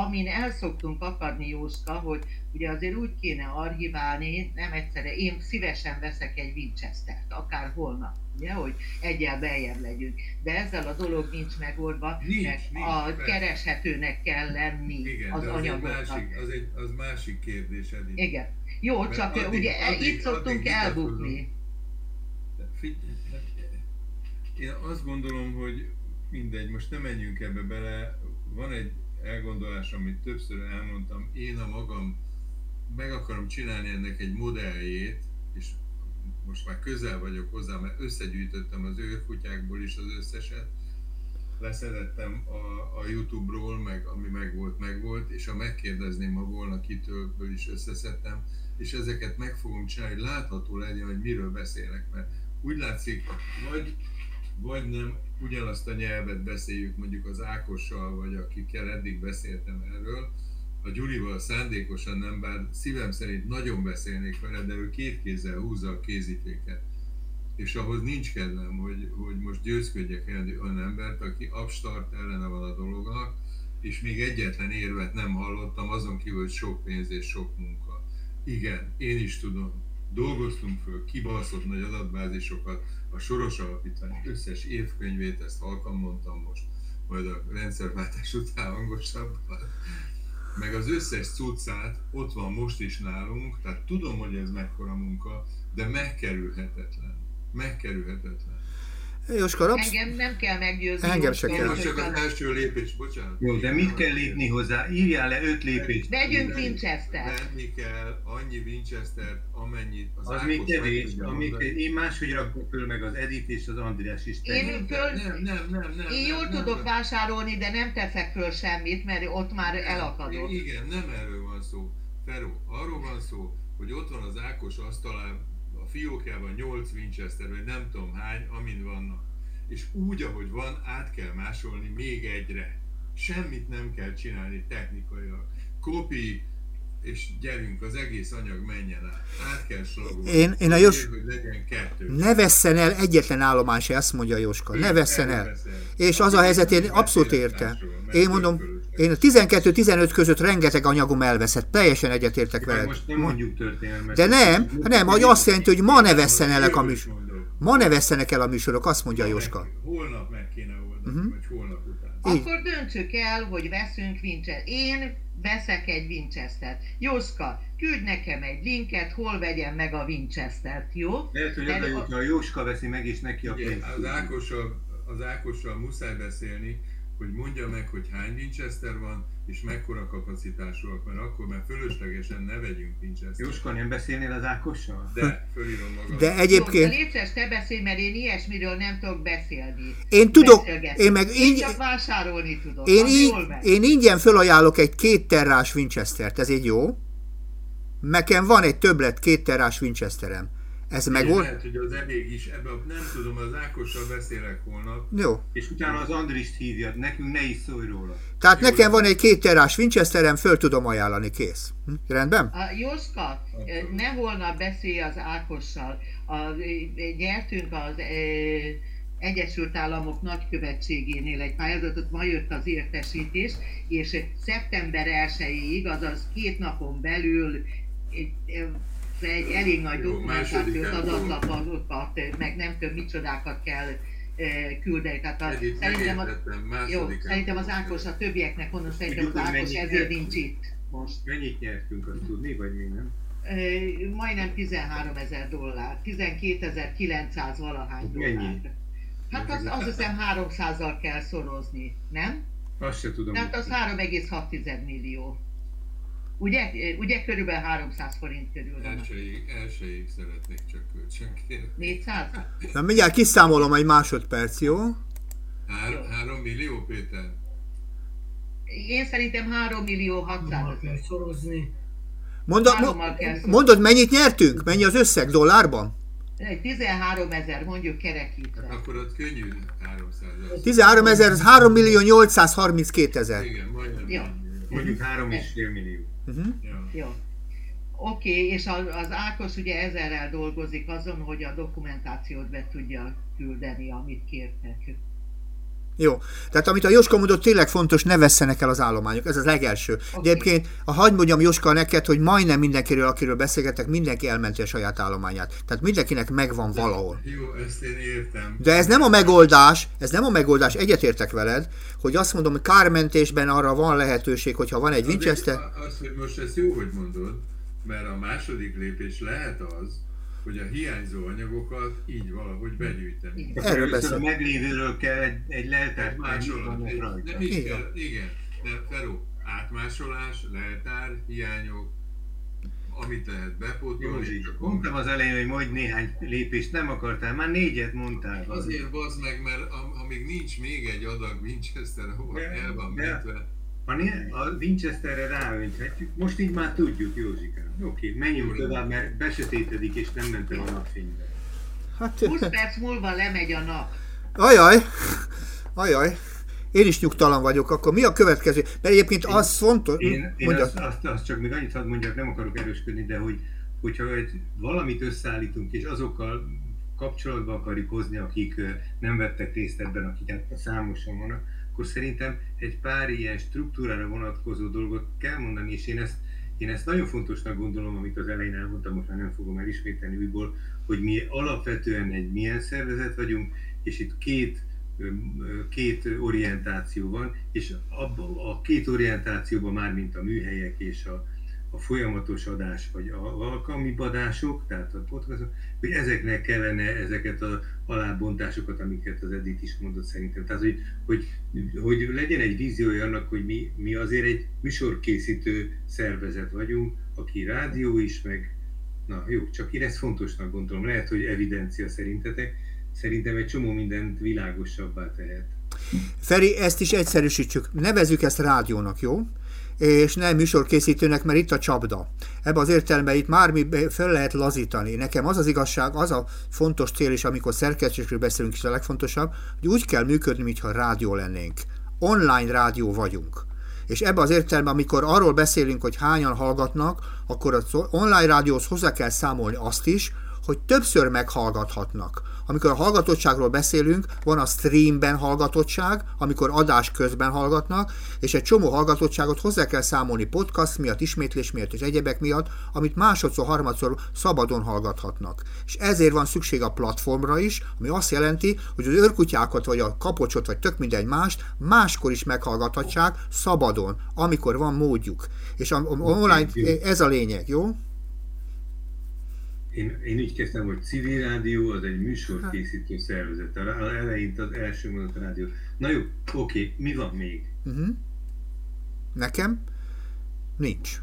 Amin el szoktunk akadni, Józka, hogy ugye azért úgy kéne archiválni, nem egyszerre, én szívesen veszek egy Winchester-t, akár holnap ugye, hogy egyel beljebb legyünk. De ezzel a dolog nincs megoldva, nincs, mert nincs, a persze. kereshetőnek kell lenni Igen, az anyagoknak. Az, másik, az, egy, az másik kérdés, Edith. Igen. Jó, mert csak addig, ugye addig, itt szoktunk addig elbukni. Hát, én azt gondolom, hogy mindegy, most nem menjünk ebbe bele. Van egy elgondolás, amit többször elmondtam. Én a magam meg akarom csinálni ennek egy modelljét, és most már közel vagyok hozzá, mert összegyűjtöttem az őrkutyákból is az összeset, leszedettem a, a Youtube-ról, meg ami megvolt, megvolt, és ha megkérdezném ma volna kitől is összeszedtem, és ezeket meg fogom csinálni, hogy látható legyen, hogy miről beszélek, mert úgy látszik, vagy, vagy nem ugyanazt a nyelvet beszéljük mondjuk az Ákossal, vagy akikkel eddig beszéltem erről, a Gyurival szándékosan nem, bár szívem szerint nagyon beszélnék vele, de ő két kézzel húzza a kéziféket. És ahhoz nincs kedvem, hogy, hogy most győzködjek el olyan embert, aki abstart ellene van a dolognak, és még egyetlen érvet nem hallottam, azon kívül, hogy sok pénz és sok munka. Igen, én is tudom, dolgoztunk föl kibaszott nagy adatbázisokat, a Soros Alapítvány összes évkönyvét, ezt halkan mondtam most, majd a rendszerváltás után hangosabban, meg az összes cuccát ott van most is nálunk, tehát tudom, hogy ez mekkora munka, de megkerülhetetlen. Megkerülhetetlen. Jóska, rapsz... Engem nem kell meggyőzni. Engem se kell. Most csak az első lépés, bocsánat. Jó, de mit kell lépni hozzá? Írjál le öt lépést. Vegyünk Winchester. Venni kell annyi Winchester, amennyit az, Az még kevés, én máshogy rakom föl, meg az Edith és az András is. Én föl- nem, nem, nem, nem, Én jól nem, tudok nem. vásárolni, de nem teszek föl semmit, mert ott már elakadok. Igen, nem erről van szó. Feró, arról van szó, hogy ott van az Ákos asztalán, fiókjában 8 Winchester, vagy nem tudom hány, amin vannak. És úgy, ahogy van, át kell másolni még egyre. Semmit nem kell csinálni technikailag. Kopi, és gyerünk, az egész anyag menjen át. Át kell slagolni. Én- én a Jos- Hogy legyen kettő. Ne vesszen el egyetlen állomány se, ezt mondja Jóska. Ne vesszen el. És az a helyzet, én abszolút értem. Én mondom, én a 12-15 között rengeteg anyagom elveszett. Teljesen egyetértek veled. Most nem mondjuk történelmet. De nem, nem, hogy azt jelenti, hogy ma ne vesszenek a Jövőt műsor. Ma ne vesszenek el a műsorok, azt mondja Jóska. Meg- Holnap meg kéne oldani, Mhm. vagy holnap után. Akkor döntsük el, hogy veszünk Winchester. Én veszek egy Winchester-t. Jóska, küldj nekem egy linket, hol vegyem meg a Winchester-t, jó? Lehet, hogy oda jutna, a Jóska veszi meg, és neki a pénzt. az Ákossal, az Ákossal muszáj beszélni, hogy mondja meg, hogy hány Winchester van, és mekkora kapacitásúak, mert akkor már fölöslegesen ne vegyünk Winchester. Jóska, nem beszélnél az Ákossal? De fölírom magam. De Jó, de egyébként légy szíves, te beszélj, mert én ilyesmiről nem tudok beszélni. én tudok, én meg Én így, csak vásárolni tudok. én, így, én ingyen fölajánlok egy két terrás Winchester-t, ez egy jó. Nekem van egy többlet két terrás Winchesterem. Ez Meg meg volt? Lehet, hogy az elég is, ebben nem tudom, az Ákossal beszélek holnap. Jó. És utána az Andrist hívjad, nekünk ne is szólj róla. Tehát Jó, nekem van egy két terrás Winchesterem, föl tudom ajánlani, kész. Hm? Rendben? A Jóska, ne holnap beszélj az Ákossal. A, nyertünk az e, Egyesült Államok nagykövetségénél egy pályázatot, ma jött az értesítés, és szeptember 1-ig, azaz két napon belül egy, egy elég nagy dokumentációt, adatlapokat, meg nem tudom micsodákat kell e, küldeni. Tehát a, Edith, szerintem, a, megértettem, jó, szerintem az Ákos a többieknek mondom, szerintem az Ákos ezért nincs itt most. Mennyit nyertünk, azt tudni, vagy mi nem? Ö, majdnem 13 ezer dollár, 12.900 valahány Mennyi? dollár. Hát azt, azt hiszem 300-zal kell szorozni, nem? Azt se tudom. Tehát az 3,6 millió. Ugye, ugye körülbelül 300 forint körül van. Elsőig, elsőig szeretnék csak kölcsönkérni. 400? Na mindjárt kiszámolom egy másodperc, jó? Három, három millió, Péter? Én szerintem 3 millió 600 Hárommal kell ezer. szorozni. Mondod, mondod, mennyit nyertünk? Mennyi az összeg dollárban? 13 ezer, mondjuk Hát kerekítve. akkor ott könnyű 300 ezer. 13 ezer, ez 3 millió 832 ezer. Igen, majdnem. Jó. Mondjuk három és fél millió. Uh-huh. Ja. Jó. Oké, okay, és az, az Ákos ugye ezerrel dolgozik azon, hogy a dokumentációt be tudja küldeni, amit kértek. Jó. Tehát amit a Joska mondott, tényleg fontos, ne vesszenek el az állományok. Ez az legelső. De Oké. egyébként, ha hagyd mondjam Joska neked, hogy majdnem mindenkiről, akiről beszélgetek, mindenki elmenti a saját állományát. Tehát mindenkinek megvan valahol. Jó, ezt én értem. De ez nem a megoldás, ez nem a megoldás, egyetértek veled, hogy azt mondom, hogy kármentésben arra van lehetőség, hogyha van egy Winchester, az, hogy most ezt jó, hogy mondod, mert a második lépés lehet az, hogy a hiányzó anyagokat így valahogy begyűjteni. Igen. Erről beszél. a meglévőről kell egy, egy leltárt vannak rajta. Nem Igen. kell, igen. De Feró, átmásolás, leltár, hiányok, amit lehet bepótolni. Mondtam az elején, hogy majd néhány lépést nem akartál, már négyet mondtál. Azért bazd meg, mert am- amíg nincs még egy adag Winchester, ahol el van mentve, A, a Winchesterre ráönthetjük, most így már tudjuk, Józsikám. Oké, okay, menjünk tovább, mert besötétedik és nem mentem a napfénybe. Hát... 20 perc múlva lemegy a nap. Ajaj, ajaj. Én is nyugtalan vagyok, akkor mi a következő? Mert egyébként én, az fontos... Én, én azt, azt, azt, csak még annyit hadd mondjak, nem akarok erősködni, de hogy hogyha egy, valamit összeállítunk, és azokkal kapcsolatba akarjuk hozni, akik nem vettek részt ebben, akik hát számosan vannak, akkor szerintem egy pár ilyen struktúrára vonatkozó dolgot kell mondani, és én ezt, én ezt nagyon fontosnak gondolom, amit az elején elmondtam, most már nem fogom elismételni újból, hogy mi alapvetően egy milyen szervezet vagyunk, és itt két két orientáció van, és abba, a két orientációban már, mint a műhelyek és a, a folyamatos adás, vagy a alkalmi adások, tehát a podcastok, hogy ezeknek kellene ezeket a alábontásokat, amiket az Edith is mondott szerintem. Tehát, hogy, hogy, hogy legyen egy víziója annak, hogy mi, mi azért egy műsorkészítő szervezet vagyunk, aki rádió is, meg na jó, csak én ezt fontosnak gondolom. Lehet, hogy evidencia szerintetek, szerintem egy csomó mindent világosabbá tehet. Feri, ezt is egyszerűsítsük. Nevezzük ezt rádiónak, jó? És nem műsorkészítőnek, mert itt a csapda. Ebben az értelemben itt már mi fel lehet lazítani. Nekem az az igazság, az a fontos cél, és amikor szerkesztésről beszélünk is a legfontosabb, hogy úgy kell működni, mintha rádió lennénk. Online rádió vagyunk. És ebben az értelemben, amikor arról beszélünk, hogy hányan hallgatnak, akkor az online rádióhoz hozzá kell számolni azt is, hogy többször meghallgathatnak. Amikor a hallgatottságról beszélünk, van a streamben hallgatottság, amikor adás közben hallgatnak, és egy csomó hallgatottságot hozzá kell számolni podcast miatt, ismétlés miatt és egyebek miatt, amit másodszor, harmadszor szabadon hallgathatnak. És ezért van szükség a platformra is, ami azt jelenti, hogy az őrkutyákat, vagy a kapocsot, vagy tök mindegy mást máskor is meghallgathatják szabadon, amikor van módjuk. És a, a online, ez a lényeg, jó? Én, én így kezdtem, hogy civil rádió az egy műsorkészítő szervezet. A elején az első mondat a rádió. Na jó, oké, mi van még? Uh-huh. Nekem? Nincs.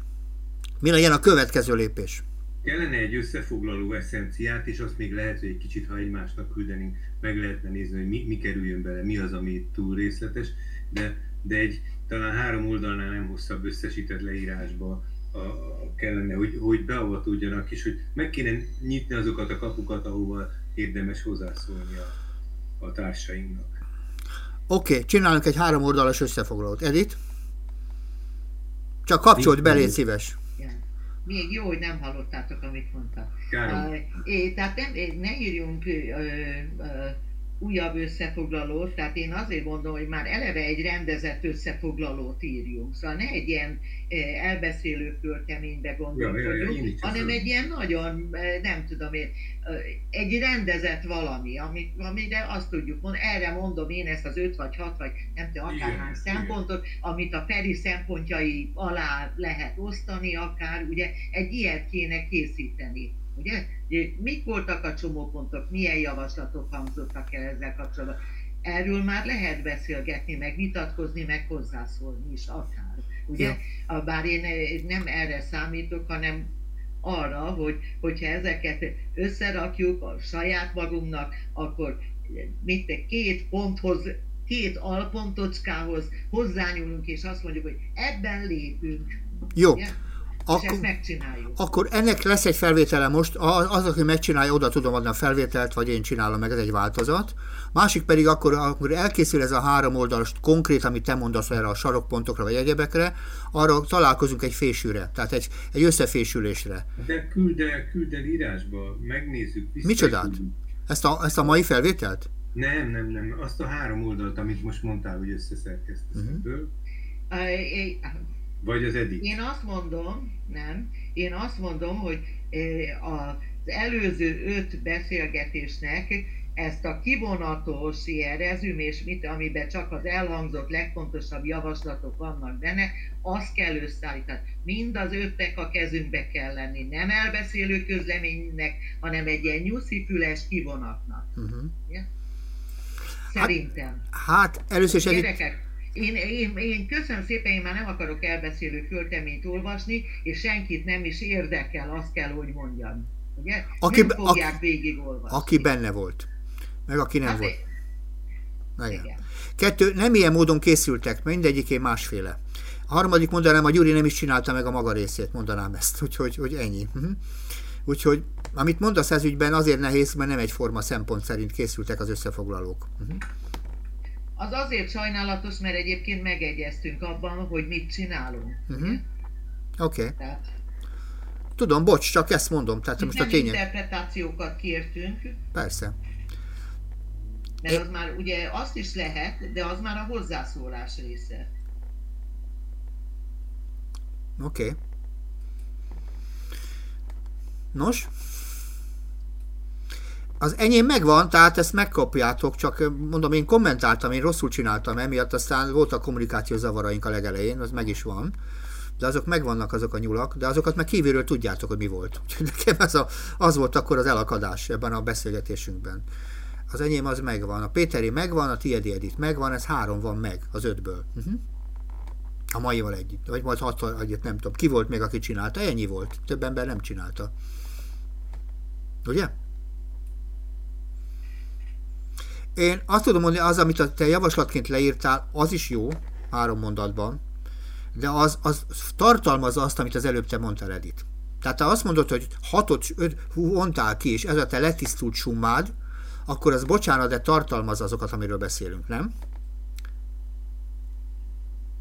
Mi legyen a következő lépés? Kellene egy összefoglaló eszenciát, és azt még lehet, hogy egy kicsit, ha egymásnak küldenénk, meg lehetne nézni, hogy mi, mi kerüljön bele, mi az, ami túl részletes, de, de egy talán három oldalnál nem hosszabb összesített leírásba a, kellene, hogy, hogy beavatódjanak, és hogy meg kéne nyitni azokat a kapukat, ahova érdemes hozzászólni a, a társainknak. Oké, okay, csinálunk egy három oldalas összefoglalót. Edith? Csak kapcsolt be, légy szíves. Még jó, hogy nem hallottátok, amit mondtam. Uh, tehát nem, ne írjunk uh, uh, újabb összefoglalót, tehát én azért mondom, hogy már eleve egy rendezett összefoglalót írjunk. Szóval ne egy ilyen eh, elbeszélő költeménybe gondolkodjunk, ja, ja, ja, hanem egy ilyen nagyon, eh, nem tudom én, eh, egy rendezett valami, ami, amire azt tudjuk mondani, erre mondom én ezt az öt vagy hat, vagy nem tudom, akárhány szempontot, igen. amit a Feri szempontjai alá lehet osztani, akár ugye egy ilyet kéne készíteni Ugye? Mik voltak a csomópontok, milyen javaslatok hangzottak el ezzel kapcsolatban? Erről már lehet beszélgetni, meg vitatkozni, meg hozzászólni is akár. Ugye? Ja. Bár én nem erre számítok, hanem arra, hogy hogyha ezeket összerakjuk a saját magunknak, akkor mit két ponthoz, két alpontocskához hozzányúlunk, és azt mondjuk, hogy ebben lépünk. Jó. Ugye? Akkor, ezt megcsináljuk. Akkor ennek lesz egy felvétele most, az, aki megcsinálja, oda tudom adni a felvételt, vagy én csinálom meg, ez egy változat. Másik pedig akkor, amikor elkészül ez a három oldalas konkrét, amit te mondasz erre a sarokpontokra, vagy egyebekre, arra találkozunk egy fésűre, tehát egy, egy összefésülésre. De küld el, küld el írásba, megnézzük. Micsodát? Ezt a, ezt a mai felvételt? Nem, nem, nem. Azt a három oldalt, amit most mondtál, hogy összeszerkesztesz. Uh-huh. Vagy az Edi? Én azt mondom, nem, én azt mondom, hogy eh, az előző öt beszélgetésnek ezt a kivonatos ilyen rezümés, mit, amiben csak az elhangzott legfontosabb javaslatok vannak benne, azt kell összeállítani. Mind az ötnek a kezünkbe kell lenni. Nem elbeszélő közleménynek, hanem egy ilyen nyuszifüles kivonatnak. Uh-huh. Ja? Szerintem. Hát, hát először is... Gyerekek, én, én, én köszönöm szépen, én már nem akarok elbeszélő költeményt olvasni, és senkit nem is érdekel, azt kell, hogy mondjam. Ugye? Aki, nem fogják aki, végigolvasni. Aki benne volt, meg aki nem hát volt. Igen. igen. Kettő, nem ilyen módon készültek, mindegyiké másféle. A harmadik mondanám, a Gyuri nem is csinálta meg a maga részét, mondanám ezt, úgyhogy hogy ennyi. Uh-huh. Úgyhogy, amit mondasz ez ügyben, azért nehéz, mert nem egyforma szempont szerint készültek az összefoglalók. Uh-huh. Az azért sajnálatos, mert egyébként megegyeztünk abban, hogy mit csinálunk. Uh-huh. Oké. Okay. Tudom, bocs, csak ezt mondom. Tehát most nem a tények... interpretációkat kértünk. Persze. Mert az már ugye azt is lehet, de az már a hozzászólás része. Oké. Okay. Nos? Az enyém megvan, tehát ezt megkapjátok, csak mondom, én kommentáltam, én rosszul csináltam emiatt, aztán voltak kommunikáció zavaraink a legelején, az meg is van de azok megvannak azok a nyulak, de azokat meg kívülről tudjátok, hogy mi volt. Úgyhogy nekem ez a, az volt akkor az elakadás ebben a beszélgetésünkben. Az enyém az megvan, a Péteri megvan, a tiédi Edith megvan, ez három van meg az ötből. Uh-huh. A maival együtt, vagy majd hat együtt, nem tudom. Ki volt még, aki csinálta? Ennyi volt. Több ember nem csinálta. Ugye? Én azt tudom mondani, az, amit te javaslatként leírtál, az is jó, három mondatban, de az, az tartalmazza azt, amit az előbb te mondtál, Edith. Tehát te azt mondod, hogy hatot, öt vontál ki, és ez a te letisztult summád, akkor az bocsánat, de tartalmaz azokat, amiről beszélünk, nem?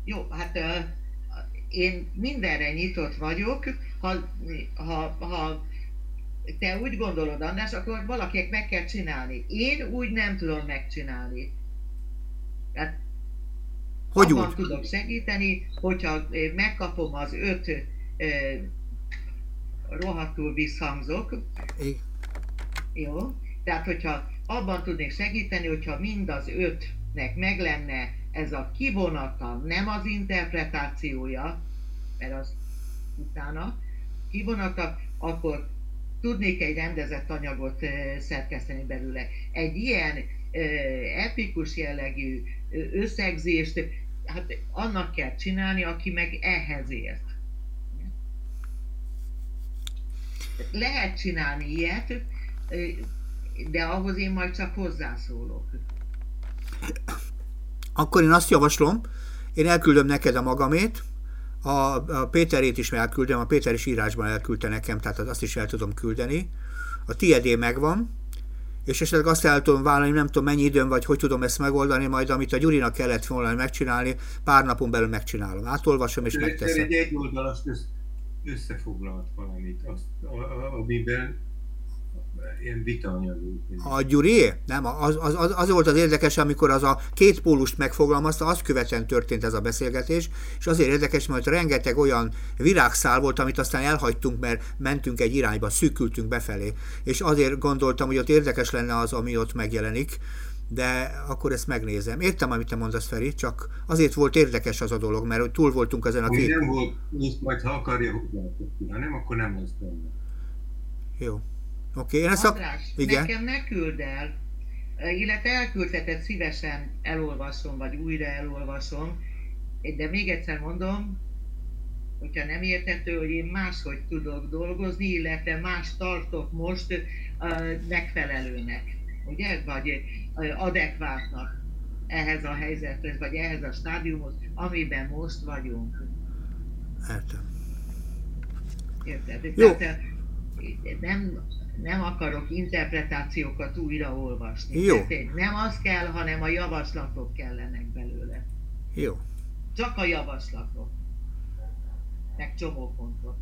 Jó, hát uh, én mindenre nyitott vagyok, ha, ha, ha te úgy gondolod, András, akkor valakinek meg kell csinálni. Én úgy nem tudom megcsinálni. Tehát hogy Abban úgy? tudok segíteni, hogyha megkapom az öt eh, rohadtul visszhangzok. É. Jó? Tehát, hogyha abban tudnék segíteni, hogyha mind az ötnek meg lenne ez a kivonata, nem az interpretációja, mert az utána, kivonata, akkor tudnék egy rendezett anyagot szerkeszteni belőle. Egy ilyen epikus jellegű összegzést hát annak kell csinálni, aki meg ehhez ért. Lehet csinálni ilyet, de ahhoz én majd csak hozzászólok. Akkor én azt javaslom, én elküldöm neked a magamét, a, a Péterét is elküldöm, a Péter is írásban elküldte nekem, tehát azt is el tudom küldeni. A tiédé megvan, és esetleg azt el tudom vállalni, nem tudom mennyi időm vagy, hogy tudom ezt megoldani, majd amit a Gyurinak kellett volna megcsinálni, pár napon belül megcsinálom. Átolvasom és megteszem. Egy egy oldalas összefoglalt valamit, azt, amiben ilyen vitanyagú. A Gyuri? Nem, az, az, az, az volt az érdekes, amikor az a két pólust megfogalmazta, azt követően történt ez a beszélgetés, és azért érdekes, mert rengeteg olyan virágszál volt, amit aztán elhagytunk, mert mentünk egy irányba, szűkültünk befelé, és azért gondoltam, hogy ott érdekes lenne az, ami ott megjelenik, de akkor ezt megnézem. Értem, amit te mondasz, Feri, csak azért volt érdekes az a dolog, mert túl voltunk ezen a két... Nem volt, majd ha akarja, ha nem, akkor nem lesz benne. Jó. Oké, okay, én András, a... Igen? nekem ne küld el, illetve elküldheted, szívesen elolvasom, vagy újra elolvasom, de még egyszer mondom, hogyha nem értető, hogy én máshogy tudok dolgozni, illetve más tartok most megfelelőnek, ugye, vagy adekvátnak ehhez a helyzethez, vagy ehhez a stádiumhoz, amiben most vagyunk. Értem. Érted? Jó. Tehát, nem nem akarok interpretációkat újraolvasni. Jó. Tehát nem az kell, hanem a javaslatok kellenek belőle. Jó. Csak a javaslatok. Meg csomópontok.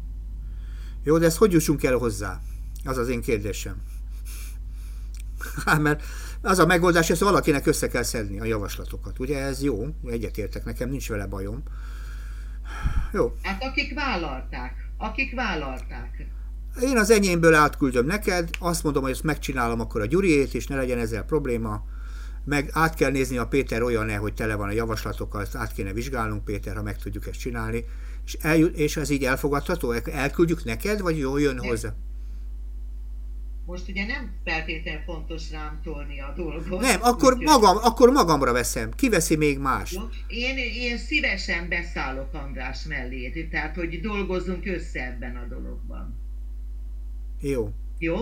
Jó, de ezt hogy jussunk el hozzá? Az az én kérdésem. Hát, mert az a megoldás, hogy valakinek össze kell szedni a javaslatokat. Ugye ez jó, egyetértek, nekem nincs vele bajom. Jó. Hát akik vállalták, akik vállalták. Én az enyémből átküldöm neked, azt mondom, hogy ezt megcsinálom akkor a Gyuriét, és ne legyen ezzel probléma. Meg át kell nézni a Péter olyan -e, hogy tele van a javaslatokkal, ezt át kéne vizsgálnunk, Péter, ha meg tudjuk ezt csinálni. És, el, és ez így elfogadható? Elküldjük neked, vagy jó jön hozzá? Most ugye nem feltétlenül fontos rám tolni a dolgot. Nem, akkor, úgy, magam, akkor magamra veszem. Kiveszi még más? Én, én szívesen beszállok András mellé, tehát hogy dolgozzunk össze ebben a dologban. Jó. Jó?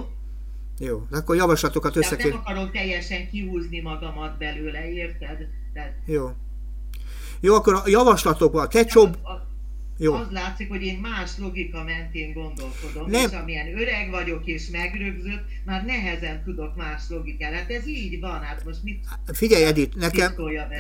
Jó, de akkor javaslatokat össze nem akarok teljesen kihúzni magamat belőle, érted? De... Jó. Jó, akkor a javaslatokban, a ketchup, jó. Az látszik, hogy én más logika mentén gondolkodom, nem. és amilyen öreg vagyok és megrögzött, már nehezen tudok más logikát. Hát ez így van, hát most mit... Figyelj, Edith, nekem,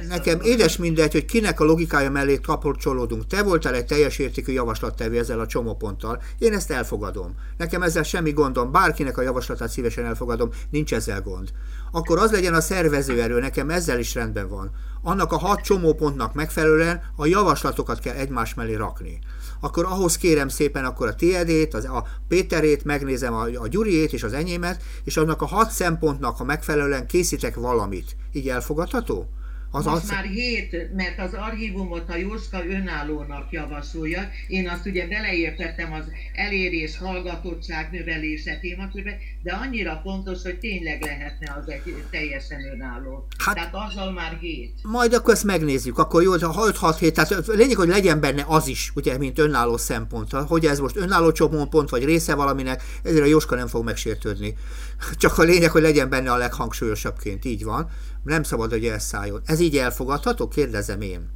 nekem édes mindegy, hogy kinek a logikája mellé kapcsolódunk. Te voltál egy teljes értékű javaslattevő ezzel a csomóponttal. Én ezt elfogadom. Nekem ezzel semmi gondom, bárkinek a javaslatát szívesen elfogadom, nincs ezzel gond. Akkor az legyen a szervezőerő, nekem ezzel is rendben van annak a hat csomópontnak megfelelően a javaslatokat kell egymás mellé rakni. Akkor ahhoz kérem szépen akkor a tiedét, az, a Péterét, megnézem a, a Gyuriét és az enyémet, és annak a hat szempontnak a megfelelően készítek valamit. Így elfogadható? Az Most az... már hét, mert az archívumot a Jóska önállónak javasolja. Én azt ugye beleértettem az elérés, hallgatottság növelése témakörbe, de annyira fontos, hogy tényleg lehetne az egy teljesen önálló. Hát, tehát azzal már hét. Majd akkor ezt megnézzük. Akkor jó, ha 5-6 hét, tehát lényeg, hogy legyen benne az is, ugye, mint önálló szempont. Hogy ez most önálló csomópont, vagy része valaminek, ezért a Jóska nem fog megsértődni. Csak a lényeg, hogy legyen benne a leghangsúlyosabbként, így van. Nem szabad, hogy elszálljon. Ez így elfogadható? Kérdezem én.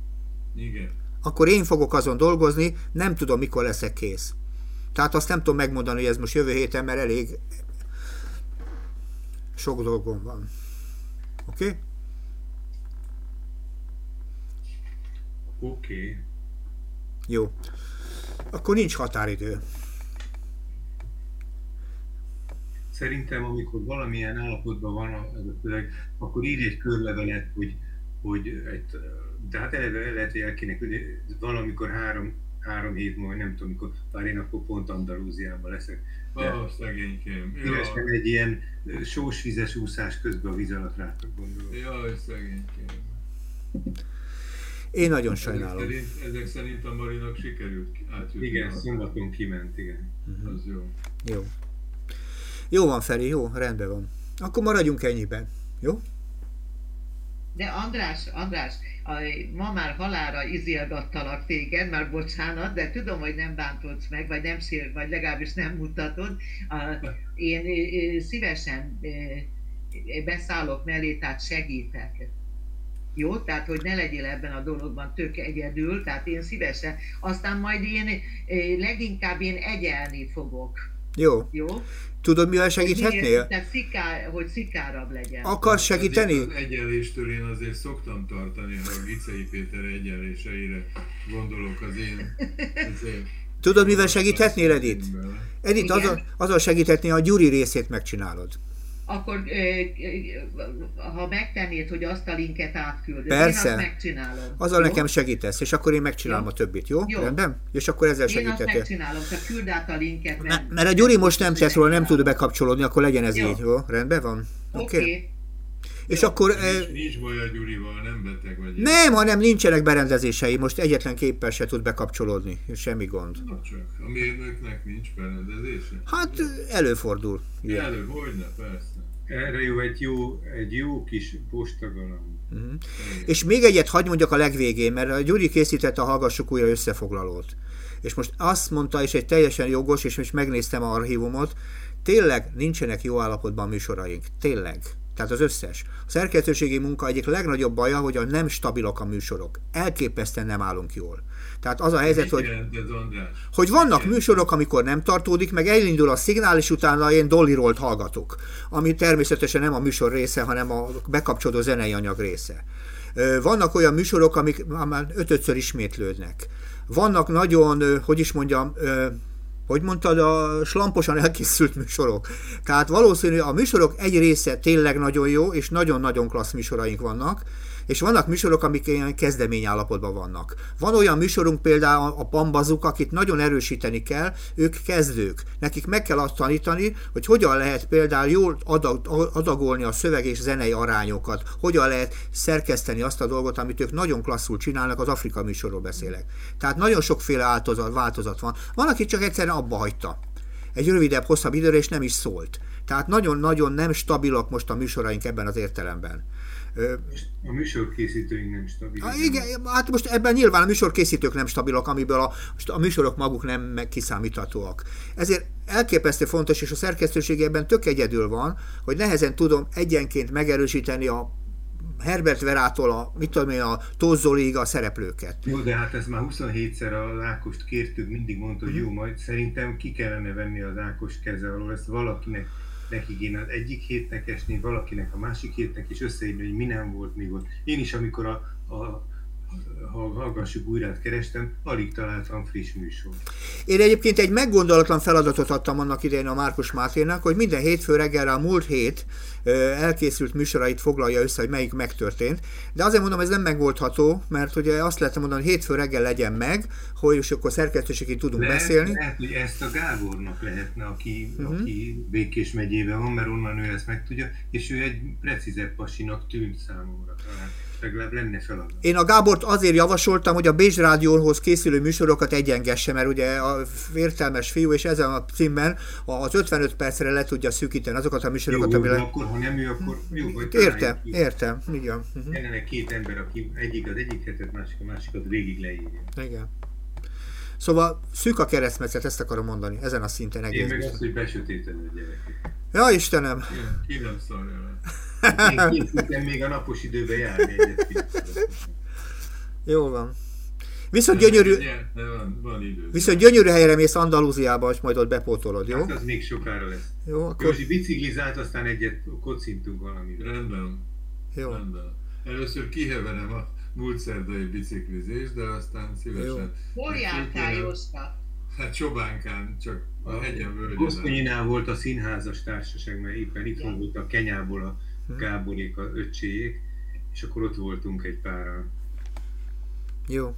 Igen. Akkor én fogok azon dolgozni, nem tudom, mikor leszek kész. Tehát azt nem tudom megmondani, hogy ez most jövő héten, mert elég sok dolgom van. Oké? Okay? Oké. Okay. Jó. Akkor nincs határidő. Szerintem, amikor valamilyen állapotban van ez a főleg, akkor írj egy körlevelet, hogy, hogy egy, de hát eleve lehet, hogy el kéne, hogy valamikor három, három hét múlva, nem tudom, mikor, bár én akkor pont Andalúziában leszek. De oh, szegénykém. Szívesen egy ilyen sós vizes úszás közben a víz alatt rátok gondolok. Jaj, szegénykém. Én nagyon sajnálom. Ezek szerint, ezek szerint a Marinak sikerült átjutni. Igen, szombaton kiment, igen. Uh-huh. Az jó. Jó. Jó van, Feri, jó, rendben van. Akkor maradjunk ennyiben, jó? De András, András, ma már halára izélgattalak téged, már bocsánat, de tudom, hogy nem bántodsz meg, vagy nem sír, vagy legalábbis nem mutatod. Én szívesen beszállok mellé, tehát segítek. Jó? Tehát, hogy ne legyél ebben a dologban tök egyedül, tehát én szívesen. Aztán majd én leginkább én egyelni fogok. Jó. Jó? Tudod, mivel segíthetnél? Miért, szikár, hogy szikárabb legyen. Akarsz segíteni? Az egyenléstől én azért szoktam tartani, ha a Gicei Péter egyenléseire gondolok az én... Azért, Tudod, mivel segíthetnél, Edith? Edith, azzal, azzal segíthetné, a Gyuri részét megcsinálod akkor ha megtennéd, hogy azt a linket átküldöd, Persze. én azt megcsinálom. Azzal jó? nekem segítesz, és akkor én megcsinálom jó. a többit, jó? jó? Rendben? És akkor ezzel segíthetél. Én azt megcsinálom, csak küld át a linket. Mert, mert a Gyuri most nem tesz róla, nem tud bekapcsolódni, akkor legyen ez jó. így, jó? Rendben van? Oké. Okay. Okay. És Jó, akkor... Nincs, nincs baj a Gyurival, nem beteg vagy. Nem, hanem nincsenek berendezései, most egyetlen képpel se tud bekapcsolódni, semmi gond. Na csak, a mérnöknek nincs berendezése? Hát előfordul. Elő, hogyne, persze. Erre jó egy jó, egy jó kis postagalam. Uh-huh. És még egyet hagyd mondjak a legvégén, mert a Gyuri készítette a Hallgassuk újra összefoglalót. És most azt mondta, és egy teljesen jogos, és most megnéztem a archívumot, tényleg nincsenek jó állapotban a műsoraink. Tényleg. Tehát az összes. A szerkesztőségi munka egyik legnagyobb baja, hogy a nem stabilak a műsorok. Elképesztően nem állunk jól. Tehát az a helyzet, hogy, hogy vannak műsorok, amikor nem tartódik, meg elindul a szignál, és utána én dollirolt hallgatok, ami természetesen nem a műsor része, hanem a bekapcsolódó zenei anyag része. Vannak olyan műsorok, amik már ötötször ismétlődnek. Vannak nagyon, hogy is mondjam, hogy mondtad, a slamposan elkészült műsorok. Tehát valószínű a műsorok egy része tényleg nagyon jó, és nagyon-nagyon klassz műsoraink vannak, és vannak műsorok, amik ilyen kezdemény állapotban vannak. Van olyan műsorunk például a Pambazuk, akit nagyon erősíteni kell, ők kezdők. Nekik meg kell azt tanítani, hogy hogyan lehet például jól adag, adagolni a szöveg és zenei arányokat, hogyan lehet szerkeszteni azt a dolgot, amit ők nagyon klasszul csinálnak, az Afrika műsorról beszélek. Tehát nagyon sokféle változat, változat van. Van, aki csak egyszerűen abba hagyta. Egy rövidebb, hosszabb időre, és nem is szólt. Tehát nagyon-nagyon nem stabilak most a műsoraink ebben az értelemben. A műsorkészítőink nem stabilak. Hát igen, hát most ebben nyilván a műsorkészítők nem stabilak, amiből a, a műsorok maguk nem kiszámíthatóak. Ezért elképesztő fontos, és a szerkesztőség ebben tök egyedül van, hogy nehezen tudom egyenként megerősíteni a Herbert Verától a, mit tudom én, a Tózzolig a szereplőket. Jó, de hát ezt már 27-szer a Ákost kértük, mindig mondta, hogy jó, majd szerintem ki kellene venni az Ákos keze alól, ezt valakinek neki kéne az egyik hétnek esni, valakinek a másik hétnek, és összeírni, hogy mi nem volt, mi volt. Én is, amikor a, a ha hallgassuk újra, kerestem, alig találtam friss műsor. Én egyébként egy meggondolatlan feladatot adtam annak idején a Márkus Máténak, hogy minden hétfő reggelre a múlt hét elkészült műsorait foglalja össze, hogy melyik megtörtént. De azért mondom, ez nem megoldható, mert ugye azt lehetne mondani, hogy hétfő reggel legyen meg, hogy és akkor szerkesztőségig tudunk lehet, beszélni. Lehet, hogy ezt a Gábornak lehetne, aki, uh-huh. aki Békés megyében van, mert onnan ő ezt megtudja, és ő egy precízebb pasinak tűnt számomra talán legalább lenne feladat. Én a Gábort azért javasoltam, hogy a Bézs Rádióhoz készülő műsorokat egyengesse, mert ugye a értelmes fiú, és ezen a címben az 55 percre le tudja szűkíteni azokat a műsorokat, jó, amire... akkor ha nem ő, akkor jó, hogy Értem, értem, igen. Uh-huh. két ember, aki egyik az egyik hetet, másik a másikat végig leírja. Igen. Szóval szűk a keresztmetszet, ezt akarom mondani, ezen a szinten egész. Én meg azt, hogy besötéted a gyerekek. Ja, Istenem! Ki nem szarja Én még a napos időben járni egyet. Jó van. Viszont gyönyörű, van, van idő. viszont gyönyörű helyre mész Andalúziába, és majd ott bepótolod, jó? Hát az még sokára lesz. Jó, akkor... Józsi biciklizált, aztán egyet kocintunk valamit. Rendben. Jó. Rendben. Először kiheverem a múlt szerdai biciklizést, de aztán szívesen... Hol jártál, Józka? Hát Csobánkán, csak a hegyen völgyen. Gosztonyinál volt a színházas társaság, mert éppen itt ja. volt a Kenyából a hm. Gáborék, a öccséjék, és akkor ott voltunk egy párral. Jó.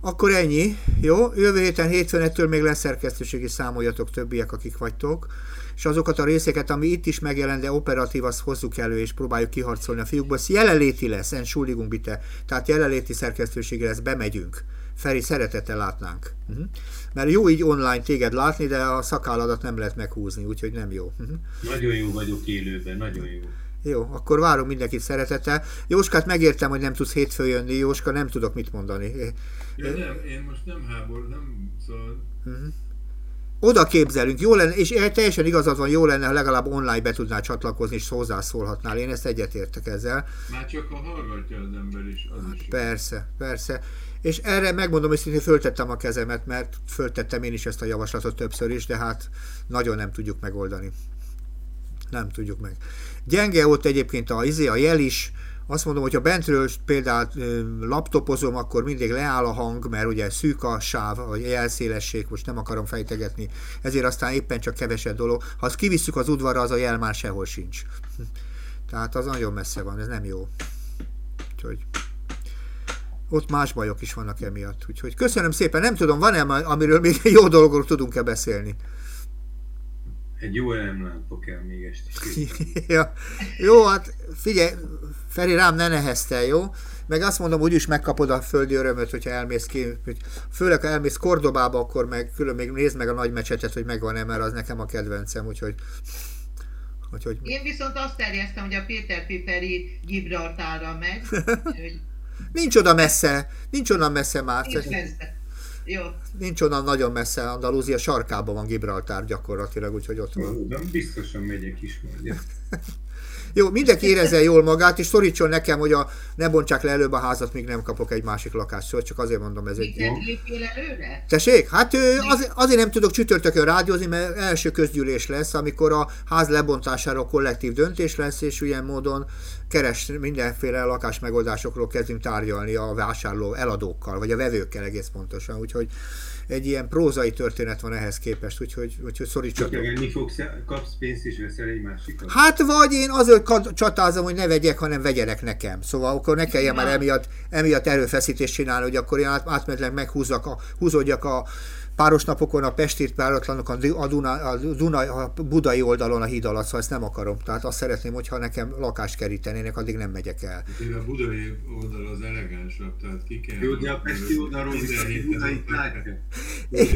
Akkor ennyi, jó? Jövő héten hétfőn ettől még lesz szerkesztőségi számoljatok többiek, akik vagytok, és azokat a részeket, ami itt is megjelent, de operatív, azt hozzuk elő, és próbáljuk kiharcolni a fiúkból. Ez jelenléti lesz, Entschuldigung bitte. Tehát jelenléti szerkesztőségi lesz, bemegyünk. Feri, szeretettel látnánk. Uh-huh. Mert jó így online téged látni, de a szakálladat nem lehet meghúzni, úgyhogy nem jó. Uh-huh. Nagyon jó vagyok élőben, nagyon jó. Jó, akkor várom mindenkit szeretettel. Jóskát megértem, hogy nem tudsz hétfő jönni. Jóska, nem tudok mit mondani. Ja, nem, én most nem hábor, nem szóval... Uh-huh. Oda képzelünk, jó lenne, és teljesen igazad van, jó lenne, ha legalább online be tudnál csatlakozni, és hozzászólhatnál. Én ezt egyetértek ezzel. Már csak ha hallgatja az ember is, az is. Persze, persze. És erre megmondom, hogy szintén föltettem a kezemet, mert föltettem én is ezt a javaslatot többször is, de hát nagyon nem tudjuk megoldani. Nem tudjuk meg. Gyenge ott egyébként a, izé, a jel is, azt mondom, hogy ha bentről például laptopozom, akkor mindig leáll a hang, mert ugye szűk a sáv, vagy jelszélesség, most nem akarom fejtegetni, ezért aztán éppen csak keveset dolog. Ha azt kivisszük az udvarra, az a jel már sehol sincs. Tehát az nagyon messze van, ez nem jó. Úgyhogy ott más bajok is vannak emiatt. Úgyhogy köszönöm szépen, nem tudom, van-e, amiről még jó dologról tudunk-e beszélni? Egy jó elemlámpa kell még este. ja. Jó, hát figyelj, Feri rám ne neheztel, jó? Meg azt mondom, úgyis megkapod a földi örömöt, hogyha elmész ki, hogy főleg ha elmész Kordobába, akkor meg külön még nézd meg a nagy mecsetet, hogy megvan-e, mert az nekem a kedvencem, úgyhogy Úgyhogy... Én viszont azt terjesztem, hogy a Péter Piperi Gibraltárra megy. hogy... Nincs oda messze, nincs oda messze már. Nincs messze. Jó. Nincs onnan nagyon messze, Andalúzia sarkában van Gibraltár gyakorlatilag, úgyhogy ott van. De biztosan megyek is majd. Jó, mindenki érezze jól magát, és szorítson nekem, hogy a, ne bontsák le előbb a házat, míg nem kapok egy másik lakást. Szóval csak azért mondom, ez egy... előre? Tessék? Hát az, azért nem tudok csütörtökön rádiózni, mert első közgyűlés lesz, amikor a ház lebontásáról kollektív döntés lesz, és ilyen módon keres mindenféle lakásmegoldásokról kezdünk tárgyalni a vásárló eladókkal, vagy a vevőkkel egész pontosan. Úgyhogy egy ilyen prózai történet van ehhez képest, úgyhogy, úgyhogy szorítsatok. Mi fogsz, kapsz pénzt és veszel egy másikat? Hát vagy én azért csatázom, hogy ne vegyek, hanem vegyenek nekem. Szóval akkor ne kelljen már emiatt, emiatt erőfeszítést csinálni, hogy akkor én átmenetleg meghúzzak a, húzódjak a páros napokon a Pestit páratlanok a, Duna, a, Duna, a budai oldalon a híd alatt, szóval ezt nem akarom. Tehát azt szeretném, hogyha nekem lakást kerítenének, addig nem megyek el. Én a budai oldal az elegánsabb, tehát ki kell... Jó, de a Pesti oldalról budai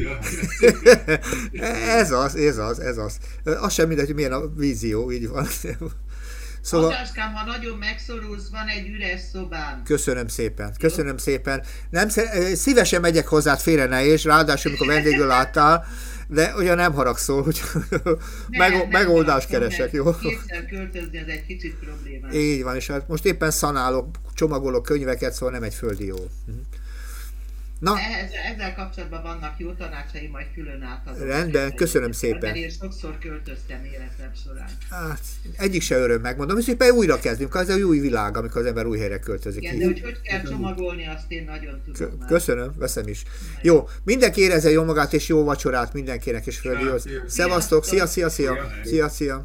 Ez az, ez az, ez az. Az sem mindegy, hogy milyen a vízió, így van. Szóval... Atáskám, ha nagyon megszorulsz, van egy üres szobám. Köszönöm szépen, köszönöm szépen. Nem, szívesen megyek hozzád félre ne és ráadásul, amikor vendégül láttál, de ugye nem haragszol, hogy meg, megoldást keresek, jó? Kétszer költözni, ez egy kicsit problémás. Így van, és hát most éppen szanálok, csomagolok könyveket, szóval nem egy földi jó. Mhm. Na. Ezzel, ezzel kapcsolatban vannak jó tanácsai, majd külön átadom. Rendben, köszönöm szépen. Mert én sokszor költöztem életem során. Hát, egyik se öröm megmondom, és éppen újra kezdünk, az egy új világ, amikor az ember új helyre költözik. Igen, de hogy hogy kell csomagolni, azt én nagyon tudom. Már. Köszönöm, veszem is. Nagyon. Jó, mindenki érezze jó magát, és jó vacsorát mindenkinek, és földi. Szevasztok, szia, szia, szia, szia, szia. szia.